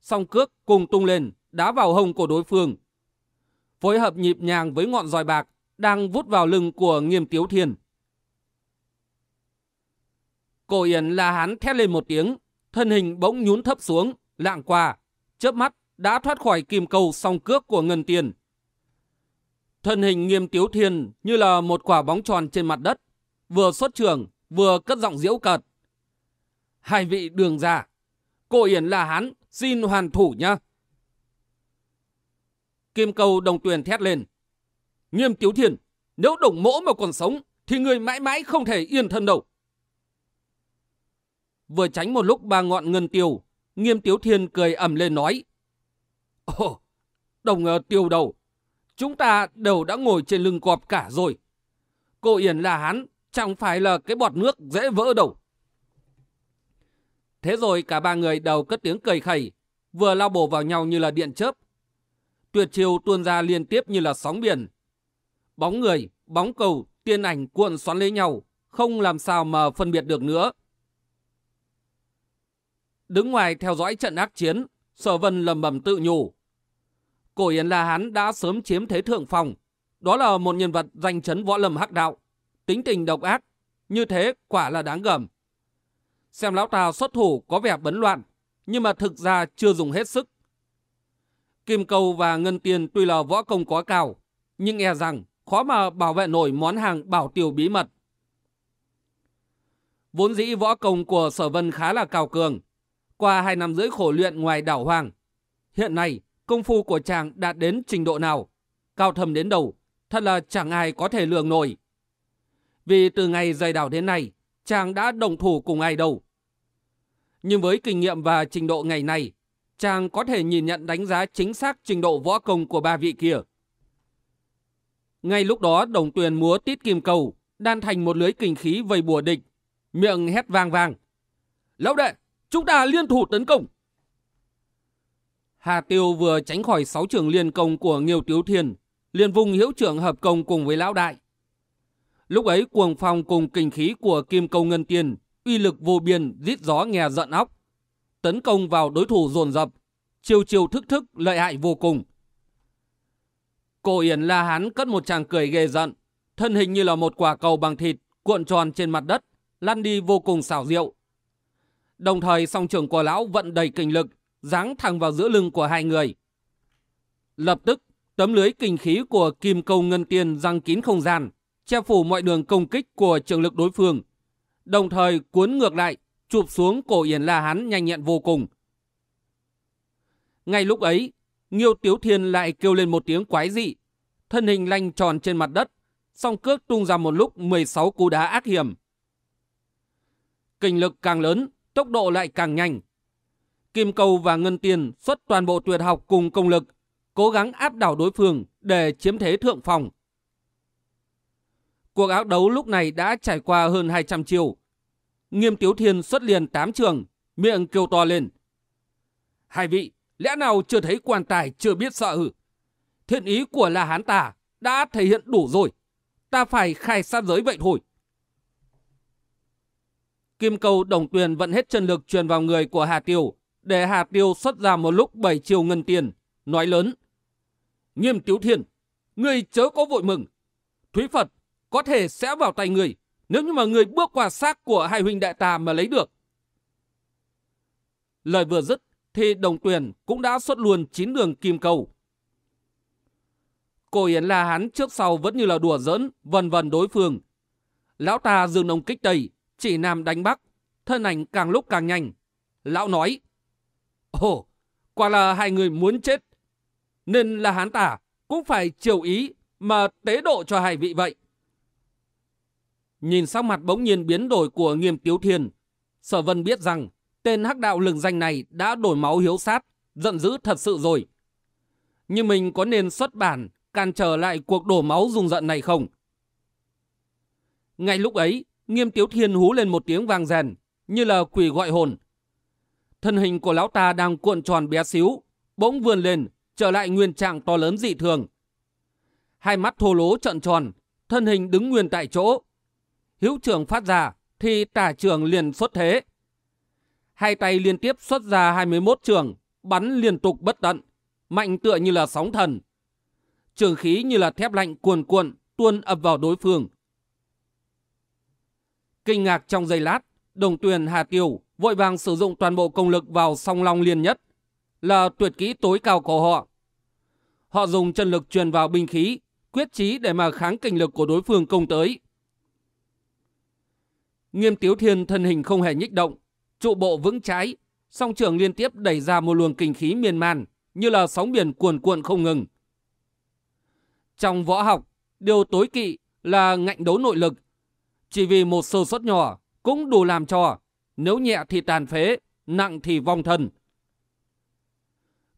Song cước cùng tung lên, đá vào hông của đối phương. Phối hợp nhịp nhàng với ngọn roi bạc, đang vút vào lưng của nghiêm tiếu thiên. Cổ Yển là hắn thét lên một tiếng, thân hình bỗng nhún thấp xuống, lạng qua, chớp mắt đã thoát khỏi kim cầu song cước của Ngân Tiền. Thân hình nghiêm tiếu thiên như là một quả bóng tròn trên mặt đất, vừa xuất trường, vừa cất giọng diễu cợt. Hai vị đường ra, cổ Yển là hắn, xin hoàn thủ nhá. Kim cầu đồng tuyền thét lên. Nghiêm tiếu thiên, nếu đồng mỗ mà còn sống, thì người mãi mãi không thể yên thân đâu. Vừa tránh một lúc ba ngọn ngân tiêu, nghiêm tiếu thiên cười ẩm lên nói. Ồ, đồng uh, tiêu đầu, chúng ta đều đã ngồi trên lưng cọp cả rồi. Cô Yển là hắn, chẳng phải là cái bọt nước dễ vỡ đâu. Thế rồi cả ba người đầu cất tiếng cười khẩy, vừa lao bổ vào nhau như là điện chớp. Tuyệt chiều tuôn ra liên tiếp như là sóng biển. Bóng người, bóng cầu, tiên ảnh cuộn xoắn lấy nhau, không làm sao mà phân biệt được nữa. Đứng ngoài theo dõi trận ác chiến, Sở Vân lầm bầm tự nhủ. Cổ Yến La Hán đã sớm chiếm thế thượng phòng. Đó là một nhân vật danh chấn võ lâm hắc đạo. Tính tình độc ác. Như thế quả là đáng gầm. Xem lão ta xuất thủ có vẻ bấn loạn. Nhưng mà thực ra chưa dùng hết sức. Kim Cầu và Ngân Tiền tuy là võ công quá cao. Nhưng e rằng khó mà bảo vệ nổi món hàng bảo tiêu bí mật. Vốn dĩ võ công của Sở Vân khá là cao cường. Qua hai năm rưỡi khổ luyện ngoài đảo Hoàng. Hiện nay công phu của chàng đạt đến trình độ nào, cao thầm đến đâu, thật là chẳng ai có thể lường nổi. Vì từ ngày rời đảo đến nay, chàng đã đồng thủ cùng ai đâu. Nhưng với kinh nghiệm và trình độ ngày nay chàng có thể nhìn nhận đánh giá chính xác trình độ võ công của ba vị kia. Ngay lúc đó đồng tuyền múa tít kim cầu, đan thành một lưới kinh khí vây bùa địch, miệng hét vang vang. Lão đệ, chúng ta liên thủ tấn công. Hà Tiêu vừa tránh khỏi sáu trường liên công của Nghiêu Tiếu Thiên, liền vùng Hiễu trưởng hợp công cùng với Lão Đại. Lúc ấy cuồng phong cùng kinh khí của Kim Công Ngân Tiên, uy lực vô biên, rít gió nghe giận óc. Tấn công vào đối thủ dồn dập, chiêu chiêu thức thức, lợi hại vô cùng. Cổ Yển La Hán cất một tràng cười ghê giận, thân hình như là một quả cầu bằng thịt, cuộn tròn trên mặt đất, lăn đi vô cùng xảo diệu. Đồng thời song trưởng của lão vận đầy kinh lực, giáng thẳng vào giữa lưng của hai người. Lập tức, tấm lưới kinh khí của kim câu ngân tiên răng kín không gian, che phủ mọi đường công kích của trường lực đối phương, đồng thời cuốn ngược lại, chụp xuống cổ Yển La Hán nhanh nhẹn vô cùng. Ngay lúc ấy, Nghiêu Tiếu Thiên lại kêu lên một tiếng quái dị, thân hình lanh tròn trên mặt đất, song cước tung ra một lúc 16 cú đá ác hiểm. Kinh lực càng lớn, tốc độ lại càng nhanh, Kim Cầu và Ngân Tiền xuất toàn bộ tuyệt học cùng công lực, cố gắng áp đảo đối phương để chiếm thế thượng phòng. Cuộc áo đấu lúc này đã trải qua hơn 200 chiều. Nghiêm Tiếu Thiên xuất liền 8 trường, miệng kêu to lên. Hai vị, lẽ nào chưa thấy quan tài chưa biết sợ hử? Thiện ý của La Hán ta đã thể hiện đủ rồi. Ta phải khai sát giới vậy thôi. Kim cầu đồng tuyền vận hết chân lực truyền vào người của Hà Tiêu, để Hà Tiêu xuất ra một lúc bảy chiều ngân tiền, nói lớn. Nghiêm Tiếu Thiên, ngươi chớ có vội mừng. Thúy Phật có thể sẽ vào tay người nếu như mà người bước qua xác của hai huynh đại tà mà lấy được. Lời vừa dứt thì đồng tuyển cũng đã xuất luôn chín đường kim cầu. Cô Yến La Hán trước sau vẫn như là đùa giỡn, vần vần đối phương. Lão ta dừng nồng kích đầy, chỉ nam đánh bắc, thân ảnh càng lúc càng nhanh. Lão nói, Ồ, quả là hai người muốn chết. Nên là hán tả cũng phải chiều ý mà tế độ cho hai vị vậy. Nhìn sắc mặt bỗng nhiên biến đổi của nghiêm tiếu thiên, sở vân biết rằng tên hắc đạo lừng danh này đã đổi máu hiếu sát, giận dữ thật sự rồi. Nhưng mình có nên xuất bản, can trở lại cuộc đổ máu dùng giận này không? Ngay lúc ấy, nghiêm tiếu thiên hú lên một tiếng vang rèn, như là quỷ gọi hồn, thân hình của lão ta đang cuộn tròn bé xíu, bỗng vươn lên, trở lại nguyên trạng to lớn dị thường. Hai mắt thô lố trận tròn, thân hình đứng nguyên tại chỗ. Hiếu trưởng phát ra, thì tả trường liền xuất thế. Hai tay liên tiếp xuất ra 21 trường, bắn liên tục bất tận, mạnh tựa như là sóng thần. Trường khí như là thép lạnh cuồn cuộn, tuôn ập vào đối phương. Kinh ngạc trong giây lát, đồng tuyền Hà Tiêu vội vàng sử dụng toàn bộ công lực vào song long liên nhất, là tuyệt kỹ tối cao của họ. Họ dùng chân lực truyền vào binh khí, quyết chí để mà kháng kinh lực của đối phương công tới. Nghiêm Tiếu Thiên thân hình không hề nhích động, trụ bộ vững trái, song trường liên tiếp đẩy ra một luồng kinh khí miên man, như là sóng biển cuồn cuộn không ngừng. Trong võ học, điều tối kỵ là ngạnh đấu nội lực. Chỉ vì một sơ suất nhỏ cũng đủ làm cho nếu nhẹ thì tàn phế, nặng thì vong thân.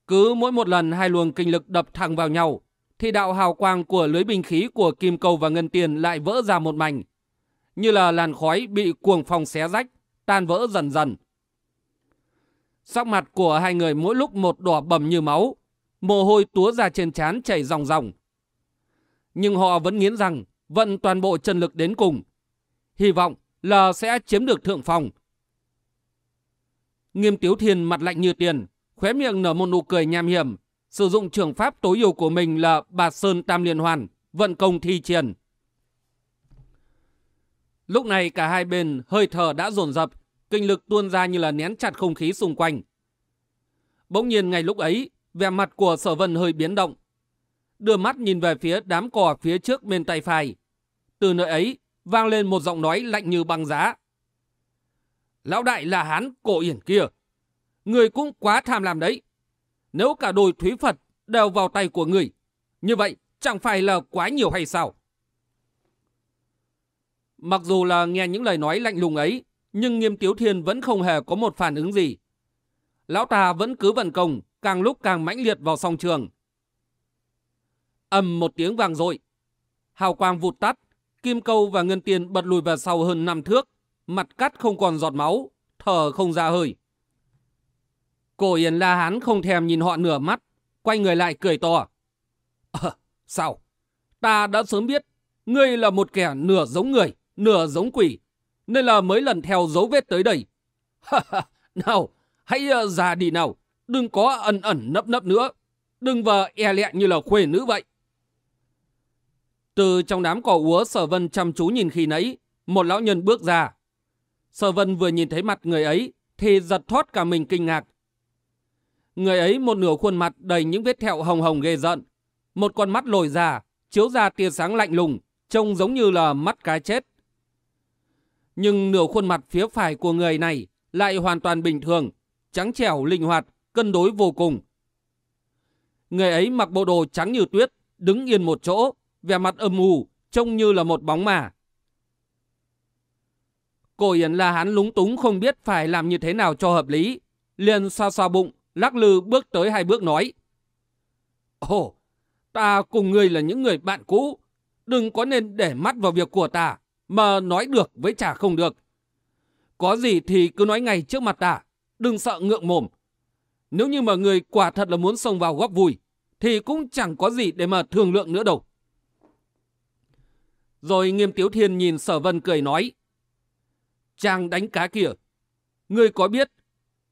Cứ mỗi một lần hai luồng kinh lực đập thẳng vào nhau, thì đạo hào quang của lưới binh khí của Kim Cầu và Ngân Tiền lại vỡ ra một mảnh, như là làn khói bị cuồng phong xé rách, tan vỡ dần dần. Sắc mặt của hai người mỗi lúc một đỏ bầm như máu, mồ hôi túa ra trên trán chảy ròng ròng. Nhưng họ vẫn nghiến rằng vận toàn bộ chân lực đến cùng. Hy vọng là sẽ chiếm được thượng phòng. Nghiêm Tiếu Thiên mặt lạnh như tiền, khóe miệng nở một nụ cười nham hiểm, sử dụng trường pháp tối ưu của mình là Bạt Sơn Tam Liên Hoàn, vận công thi triển. Lúc này cả hai bên hơi thở đã dồn dập, kinh lực tuôn ra như là nén chặt không khí xung quanh. Bỗng nhiên ngay lúc ấy, vẻ mặt của sở vân hơi biến động. Đưa mắt nhìn về phía đám cỏ phía trước bên tay phải. Từ nơi ấy, vang lên một giọng nói lạnh như băng giá. Lão đại là hán cổ yển kia. Người cũng quá tham lam đấy. Nếu cả đôi thúy Phật đều vào tay của người, như vậy chẳng phải là quá nhiều hay sao? Mặc dù là nghe những lời nói lạnh lùng ấy, nhưng nghiêm tiếu thiên vẫn không hề có một phản ứng gì. Lão ta vẫn cứ vận công, càng lúc càng mãnh liệt vào song trường. ầm một tiếng vàng rội, hào quang vụt tắt, kim câu và ngân tiền bật lùi vào sau hơn năm thước, mặt cắt không còn giọt máu, thở không ra hơi. Cổ Yến La Hán không thèm nhìn họ nửa mắt, quay người lại cười to. À, sao? Ta đã sớm biết, ngươi là một kẻ nửa giống người, nửa giống quỷ, nên là mới lần theo dấu vết tới đây. nào, hãy ờ, ra đi nào, đừng có ẩn ẩn nấp nấp nữa, đừng vờ e lẹ như là khuê nữ vậy. Từ trong đám cỏ úa sở vân chăm chú nhìn khi nấy, một lão nhân bước ra. Sở vân vừa nhìn thấy mặt người ấy, thì giật thoát cả mình kinh ngạc. Người ấy một nửa khuôn mặt đầy những vết thẹo hồng hồng ghê giận. Một con mắt lồi ra, chiếu ra tia sáng lạnh lùng, trông giống như là mắt cá chết. Nhưng nửa khuôn mặt phía phải của người này lại hoàn toàn bình thường, trắng trẻo, linh hoạt, cân đối vô cùng. Người ấy mặc bộ đồ trắng như tuyết, đứng yên một chỗ, vẻ mặt âm u, trông như là một bóng mà. Cổ Yến là hắn lúng túng không biết phải làm như thế nào cho hợp lý. Liền xoa xoa bụng, lắc lư bước tới hai bước nói. Ồ, ta cùng người là những người bạn cũ. Đừng có nên để mắt vào việc của ta, mà nói được với chả không được. Có gì thì cứ nói ngay trước mặt ta, đừng sợ ngượng mồm. Nếu như mà người quả thật là muốn xông vào góp vui, thì cũng chẳng có gì để mà thương lượng nữa đâu. Rồi nghiêm tiếu thiên nhìn sở vân cười nói. Chàng đánh cá kìa. Ngươi có biết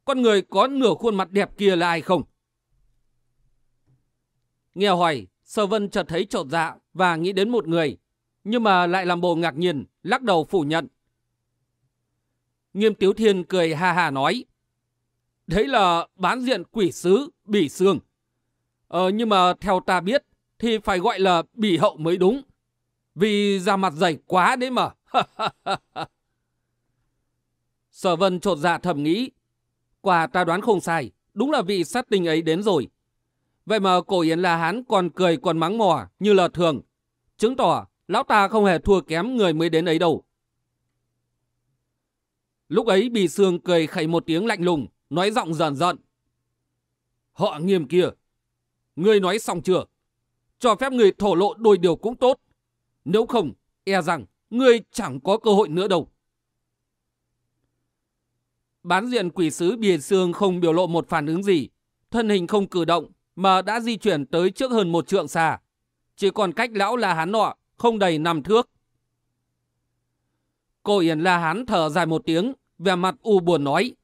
con người có nửa khuôn mặt đẹp kia là ai không? Nghe hỏi, sở vân chợt thấy trột dạ và nghĩ đến một người, nhưng mà lại làm bộ ngạc nhiên, lắc đầu phủ nhận. Nghiêm Tiếu Thiên cười ha ha nói. Đấy là bán diện quỷ sứ, bỉ xương. Ờ, nhưng mà theo ta biết, thì phải gọi là bỉ hậu mới đúng. Vì da mặt dày quá đấy mà. Sở vân trột dạ thầm nghĩ. Quả ta đoán không sai, đúng là vị sát tinh ấy đến rồi. Vậy mà cổ Yến là Hán còn cười còn mắng mò như là thường. Chứng tỏ lão ta không hề thua kém người mới đến ấy đâu. Lúc ấy Bì Sương cười khẩy một tiếng lạnh lùng, nói giọng giận giận. Họ nghiêm kia, ngươi nói xong chưa? Cho phép người thổ lộ đôi điều cũng tốt. Nếu không, e rằng ngươi chẳng có cơ hội nữa đâu. Bán diện quỷ sứ bìa xương không biểu lộ một phản ứng gì. Thân hình không cử động mà đã di chuyển tới trước hơn một trượng xa. Chỉ còn cách lão là hán nọ không đầy năm thước. Cô Yến La Hán thở dài một tiếng, vẻ mặt u buồn nói.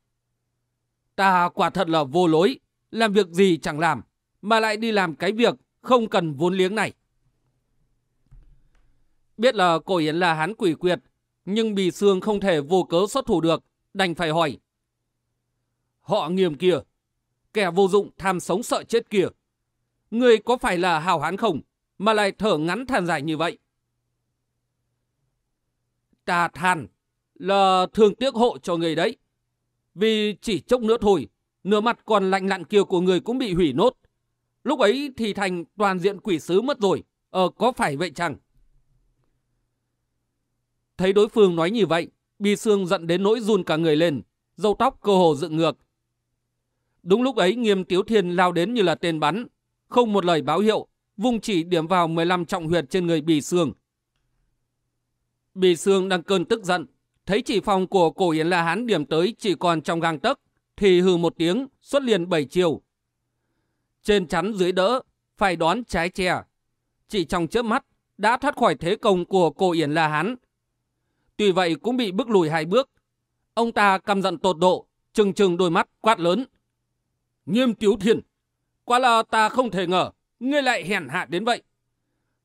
Ta quả thật là vô lối, làm việc gì chẳng làm, mà lại đi làm cái việc không cần vốn liếng này. Biết là cổ Yến là Hán quỷ quyệt, nhưng Bì xương không thể vô cớ xuất thủ được, đành phải hỏi. Họ nghiêm kia, kẻ vô dụng tham sống sợ chết kia. Người có phải là hào hán không, mà lại thở ngắn than dài như vậy? Ta than là thường tiếc hộ cho người đấy. Vì chỉ chốc nữa thôi, nửa mặt còn lạnh lặn kia của người cũng bị hủy nốt. Lúc ấy thì thành toàn diện quỷ sứ mất rồi. Ờ, có phải vậy chăng? Thấy đối phương nói như vậy, Bi Sương giận đến nỗi run cả người lên, dâu tóc cơ hồ dựng ngược. Đúng lúc ấy nghiêm tiếu thiên lao đến như là tên bắn, không một lời báo hiệu, vung chỉ điểm vào 15 trọng huyệt trên người Bì Sương. Bì Sương đang cơn tức giận, thấy chỉ phòng của cổ Yến La Hán điểm tới chỉ còn trong gang tấc, thì hừ một tiếng xuất liền bảy chiều. Trên chắn dưới đỡ, phải đón trái chè. Chỉ trong chớp mắt, đã thoát khỏi thế công của cổ Yến La Hán. Tuy vậy cũng bị bước lùi hai bước. Ông ta căm giận tột độ, trừng trừng đôi mắt quát lớn. Nghiêm tiếu thiên, quả là ta không thể ngờ, ngươi lại hèn hạ đến vậy.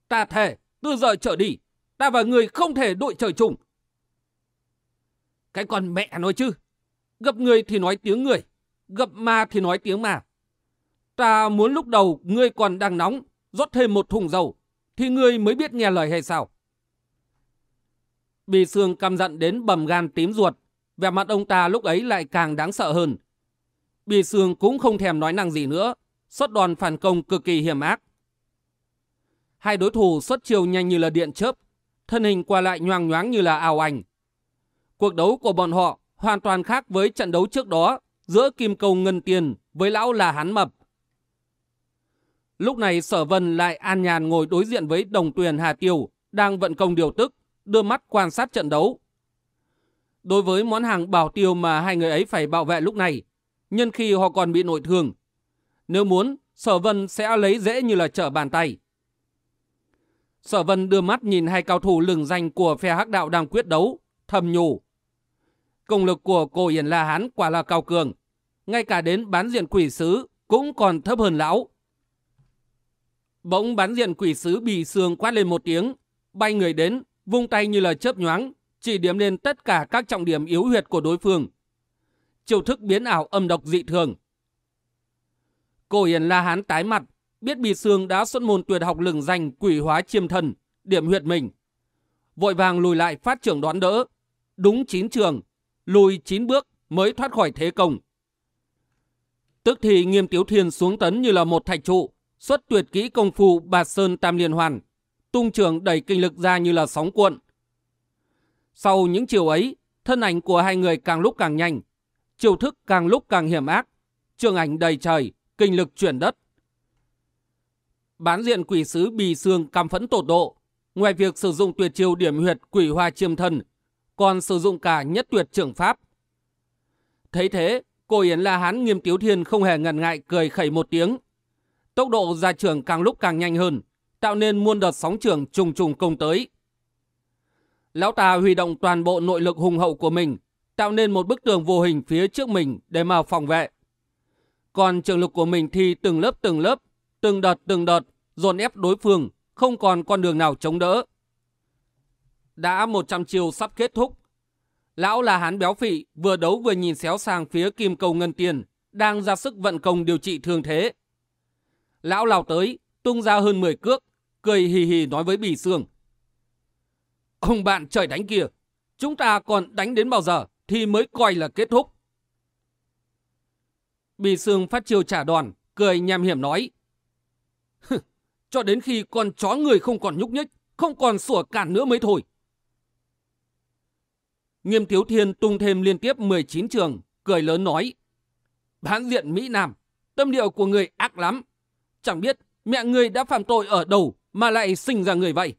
Ta thề, từ giờ trở đi, ta và người không thể đội trời chung. Cái con mẹ nói chứ, gặp người thì nói tiếng người, gặp ma thì nói tiếng ma. Ta muốn lúc đầu ngươi còn đang nóng, rót thêm một thùng dầu, thì ngươi mới biết nghe lời hay sao? Bì Sương căm giận đến bầm gan tím ruột, vẻ mặt ông ta lúc ấy lại càng đáng sợ hơn. Bì Sương cũng không thèm nói năng gì nữa, xuất đòn phản công cực kỳ hiểm ác. Hai đối thủ xuất chiều nhanh như là điện chớp, thân hình qua lại nhoang nhoáng như là ảo ảnh. Cuộc đấu của bọn họ hoàn toàn khác với trận đấu trước đó giữa Kim Cầu Ngân Tiền với lão là hắn mập. Lúc này Sở Vân lại an nhàn ngồi đối diện với đồng tuyền Hà Tiêu đang vận công điều tức, đưa mắt quan sát trận đấu. Đối với món hàng bảo tiêu mà hai người ấy phải bảo vệ lúc này, nhân khi họ còn bị nội thương, nếu muốn, Sở Vân sẽ lấy dễ như là trở bàn tay. Sở Vân đưa mắt nhìn hai cao thủ lừng danh của phe hắc đạo đang quyết đấu, thầm nhủ. Công lực của Cổ Yển La Hán quả là cao cường, ngay cả đến bán diện quỷ sứ cũng còn thấp hơn lão. Bỗng bán diện quỷ sứ bì xương quát lên một tiếng, bay người đến, vung tay như là chớp nhoáng, chỉ điểm lên tất cả các trọng điểm yếu huyệt của đối phương. Chiêu thức biến ảo âm độc dị thường. Cô Hiền La Hán tái mặt, biết bì sương đã xuất môn tuyệt học lừng danh quỷ hóa chiêm thần, điểm huyệt mình. Vội vàng lùi lại phát trưởng đoán đỡ. Đúng chín trường, lùi chín bước mới thoát khỏi thế công. Tức thì nghiêm tiếu thiên xuống tấn như là một thạch trụ, xuất tuyệt kỹ công phu bạt sơn tam liên hoàn, tung trường đẩy kinh lực ra như là sóng cuộn. Sau những chiều ấy, thân ảnh của hai người càng lúc càng nhanh, chiều thức càng lúc càng hiểm ác, trường ảnh đầy trời, kinh lực chuyển đất. Bán diện quỷ sứ bì xương cam phẫn tột độ, ngoài việc sử dụng tuyệt chiêu điểm huyệt quỷ hoa chiêm thân, còn sử dụng cả nhất tuyệt trưởng pháp. Thấy thế, cô Yến La Hán nghiêm tiếu thiên không hề ngần ngại cười khẩy một tiếng. Tốc độ ra trường càng lúc càng nhanh hơn, tạo nên muôn đợt sóng trường trùng trùng công tới. Lão ta huy động toàn bộ nội lực hùng hậu của mình, tạo nên một bức tường vô hình phía trước mình để mà phòng vệ. Còn trường lực của mình thì từng lớp từng lớp, từng đợt từng đợt, dồn ép đối phương, không còn con đường nào chống đỡ. Đã 100 chiều sắp kết thúc. Lão là hán béo phị, vừa đấu vừa nhìn xéo sang phía kim cầu ngân tiền, đang ra sức vận công điều trị thương thế. Lão lao tới, tung ra hơn 10 cước, cười hì hì nói với bì xương. Ông bạn trời đánh kia, chúng ta còn đánh đến bao giờ thì mới coi là kết thúc. Bì Sương phát chiêu trả đòn, cười nham hiểm nói. Cho đến khi con chó người không còn nhúc nhích, không còn sủa cản nữa mới thôi. Nghiêm Tiếu Thiên tung thêm liên tiếp 19 trường, cười lớn nói. Bán diện Mỹ Nam, tâm điệu của người ác lắm. Chẳng biết mẹ người đã phạm tội ở đâu mà lại sinh ra người vậy.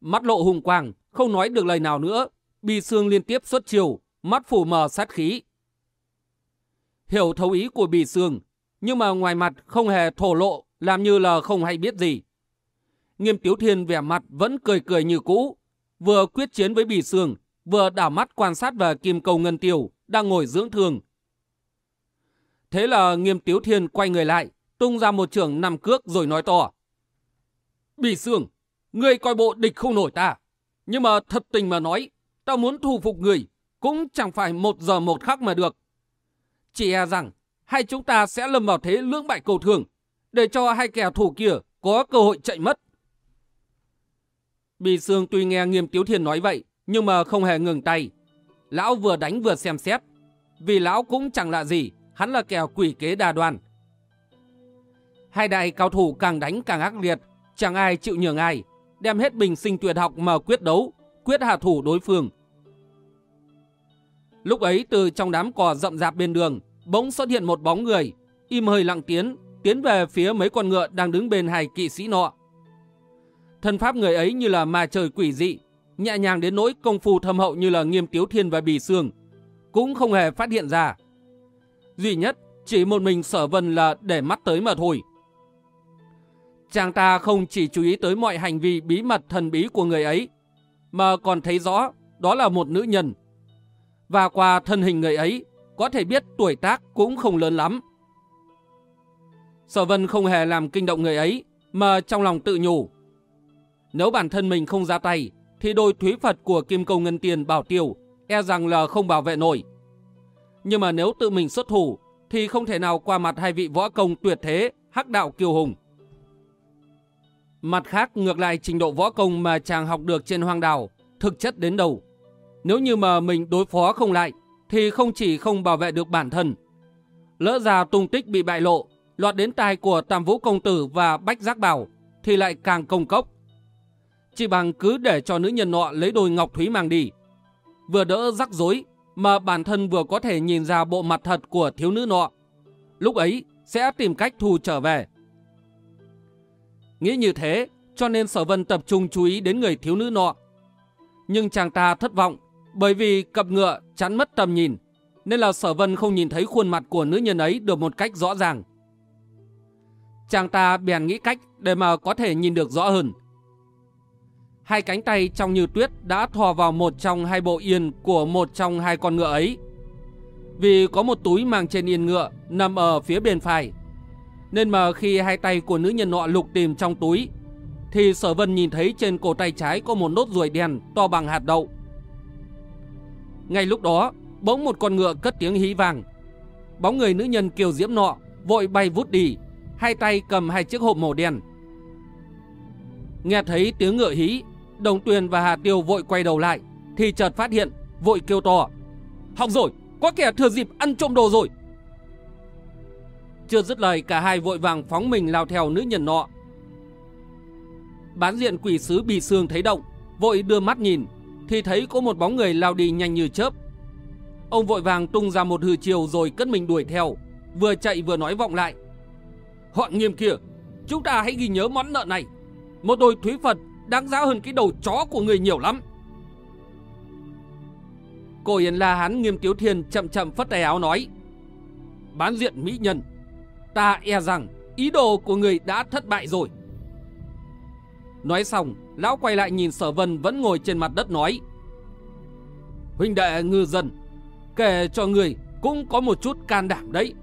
Mắt lộ hùng quang, không nói được lời nào nữa. Bì xương liên tiếp xuất chiều, mắt phủ mờ sát khí, hiểu thấu ý của bì xương, nhưng mà ngoài mặt không hề thổ lộ, làm như là không hay biết gì. Nghiêm Tiếu Thiên vẻ mặt vẫn cười cười như cũ, vừa quyết chiến với bì xương, vừa đảo mắt quan sát về kim cầu ngân tiểu đang ngồi dưỡng thương. Thế là Nghiêm Tiếu Thiên quay người lại, tung ra một trường nằm cước rồi nói to. Bì sương, ngươi coi bộ địch không nổi ta. Nhưng mà thật tình mà nói, ta muốn thu phục người, cũng chẳng phải một giờ một khắc mà được. Chỉ e rằng hai chúng ta sẽ lâm vào thế lưỡng bại cầu thường, để cho hai kẻ thủ kia có cơ hội chạy mất. Bì Sương tuy nghe Nghiêm Tiếu Thiên nói vậy, nhưng mà không hề ngừng tay. Lão vừa đánh vừa xem xét, vì lão cũng chẳng lạ gì, hắn là kẻ quỷ kế đa đoan. Hai đại cao thủ càng đánh càng ác liệt, chẳng ai chịu nhường ai, đem hết bình sinh tuyệt học mà quyết đấu, quyết hạ thủ đối phương. Lúc ấy từ trong đám cỏ rậm rạp bên đường, bỗng xuất hiện một bóng người, im hơi lặng tiến, tiến về phía mấy con ngựa đang đứng bên hai kỵ sĩ nọ. Thân pháp người ấy như là ma trời quỷ dị, nhẹ nhàng đến nỗi công phu thâm hậu như là nghiêm tiếu thiên và bì xương, cũng không hề phát hiện ra. Duy nhất chỉ một mình sở vân là để mắt tới mà thôi. Chàng ta không chỉ chú ý tới mọi hành vi bí mật thần bí của người ấy, mà còn thấy rõ đó là một nữ nhân. Và qua thân hình người ấy, có thể biết tuổi tác cũng không lớn lắm. Sở vân không hề làm kinh động người ấy, mà trong lòng tự nhủ. Nếu bản thân mình không ra tay, thì đôi thúy Phật của Kim Công Ngân Tiền bảo tiêu e rằng là không bảo vệ nổi. Nhưng mà nếu tự mình xuất thủ, thì không thể nào qua mặt hai vị võ công tuyệt thế, hắc đạo kiêu hùng. Mặt khác, ngược lại trình độ võ công mà chàng học được trên hoang đảo, thực chất đến đầu Nếu như mà mình đối phó không lại, thì không chỉ không bảo vệ được bản thân. Lỡ ra tung tích bị bại lộ, lọt đến tai của Tam Vũ Công Tử và Bách Giác Bảo, thì lại càng công cốc. Chỉ bằng cứ để cho nữ nhân nọ lấy đôi ngọc thúy mang đi. Vừa đỡ rắc rối, mà bản thân vừa có thể nhìn ra bộ mặt thật của thiếu nữ nọ. Lúc ấy sẽ tìm cách thu trở về. Nghĩ như thế, cho nên sở vân tập trung chú ý đến người thiếu nữ nọ. Nhưng chàng ta thất vọng, bởi vì cặp ngựa chắn mất tầm nhìn, nên là sở vân không nhìn thấy khuôn mặt của nữ nhân ấy được một cách rõ ràng. Chàng ta bèn nghĩ cách để mà có thể nhìn được rõ hơn. Hai cánh tay trong như tuyết đã thò vào một trong hai bộ yên của một trong hai con ngựa ấy. Vì có một túi mang trên yên ngựa nằm ở phía bên phải. Nên mà khi hai tay của nữ nhân nọ lục tìm trong túi, thì sở vân nhìn thấy trên cổ tay trái có một nốt ruồi đen to bằng hạt đậu. Ngay lúc đó, bỗng một con ngựa cất tiếng hí vàng. Bóng người nữ nhân kiều diễm nọ vội bay vút đi, hai tay cầm hai chiếc hộp màu đen. Nghe thấy tiếng ngựa hí, Đồng Tuyền và Hà Tiêu vội quay đầu lại, thì chợt phát hiện, vội kêu to. Học rồi, có kẻ thừa dịp ăn trộm đồ rồi. Chưa dứt lời, cả hai vội vàng phóng mình lao theo nữ nhân nọ. Bán diện quỷ sứ bị xương thấy động, vội đưa mắt nhìn, thì thấy có một bóng người lao đi nhanh như chớp. Ông vội vàng tung ra một hư chiều rồi cất mình đuổi theo, vừa chạy vừa nói vọng lại. Họ nghiêm kia, chúng ta hãy ghi nhớ món nợ này. Một đôi thúy Phật đáng giá hơn cái đầu chó của người nhiều lắm. Cô Yến La Hán nghiêm tiếu thiên chậm chậm phất tay áo nói. Bán diện mỹ nhân, ta e rằng ý đồ của người đã thất bại rồi. Nói xong, lão quay lại nhìn sở vân vẫn ngồi trên mặt đất nói. Huynh đệ ngư dân, kể cho người cũng có một chút can đảm đấy.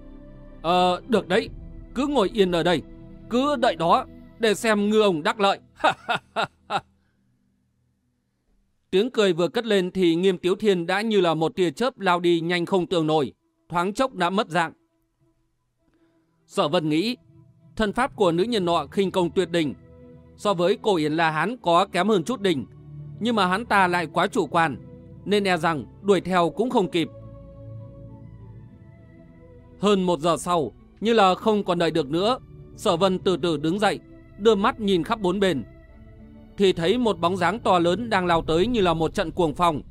Ờ, được đấy, cứ ngồi yên ở đây, cứ đợi đó để xem ngư ông đắc lợi. Tiếng cười vừa cất lên thì nghiêm tiếu thiên đã như là một tia chớp lao đi nhanh không tưởng nổi, thoáng chốc đã mất dạng. Sở vân nghĩ, thân pháp của nữ nhân nọ khinh công tuyệt đỉnh, so với cổ Yến La Hán có kém hơn chút đỉnh, nhưng mà hắn ta lại quá chủ quan, nên e rằng đuổi theo cũng không kịp. Hơn một giờ sau, như là không còn đợi được nữa, sở vân từ từ đứng dậy, đưa mắt nhìn khắp bốn bên. Thì thấy một bóng dáng to lớn đang lao tới như là một trận cuồng phong.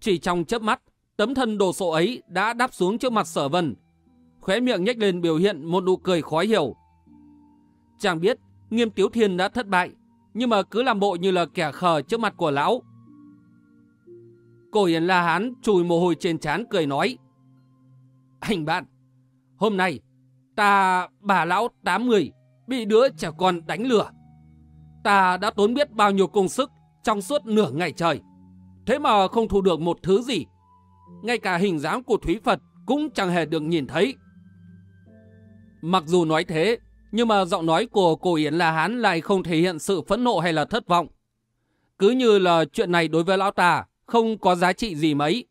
Chỉ trong chớp mắt, tấm thân đồ sộ ấy đã đáp xuống trước mặt sở vân. Khóe miệng nhếch lên biểu hiện một nụ cười khó hiểu. Chàng biết nghiêm tiếu thiên đã thất bại, nhưng mà cứ làm bộ như là kẻ khờ trước mặt của lão. Cổ hiền La Hán chùi mồ hôi trên trán cười nói. Anh bạn, hôm nay ta bà lão 80 bị đứa trẻ con đánh lừa. Ta đã tốn biết bao nhiêu công sức trong suốt nửa ngày trời. Thế mà không thu được một thứ gì. Ngay cả hình dáng của Thúy Phật cũng chẳng hề được nhìn thấy. Mặc dù nói thế, nhưng mà giọng nói của cô Yến La Hán lại không thể hiện sự phẫn nộ hay là thất vọng. Cứ như là chuyện này đối với lão ta không có giá trị gì mấy.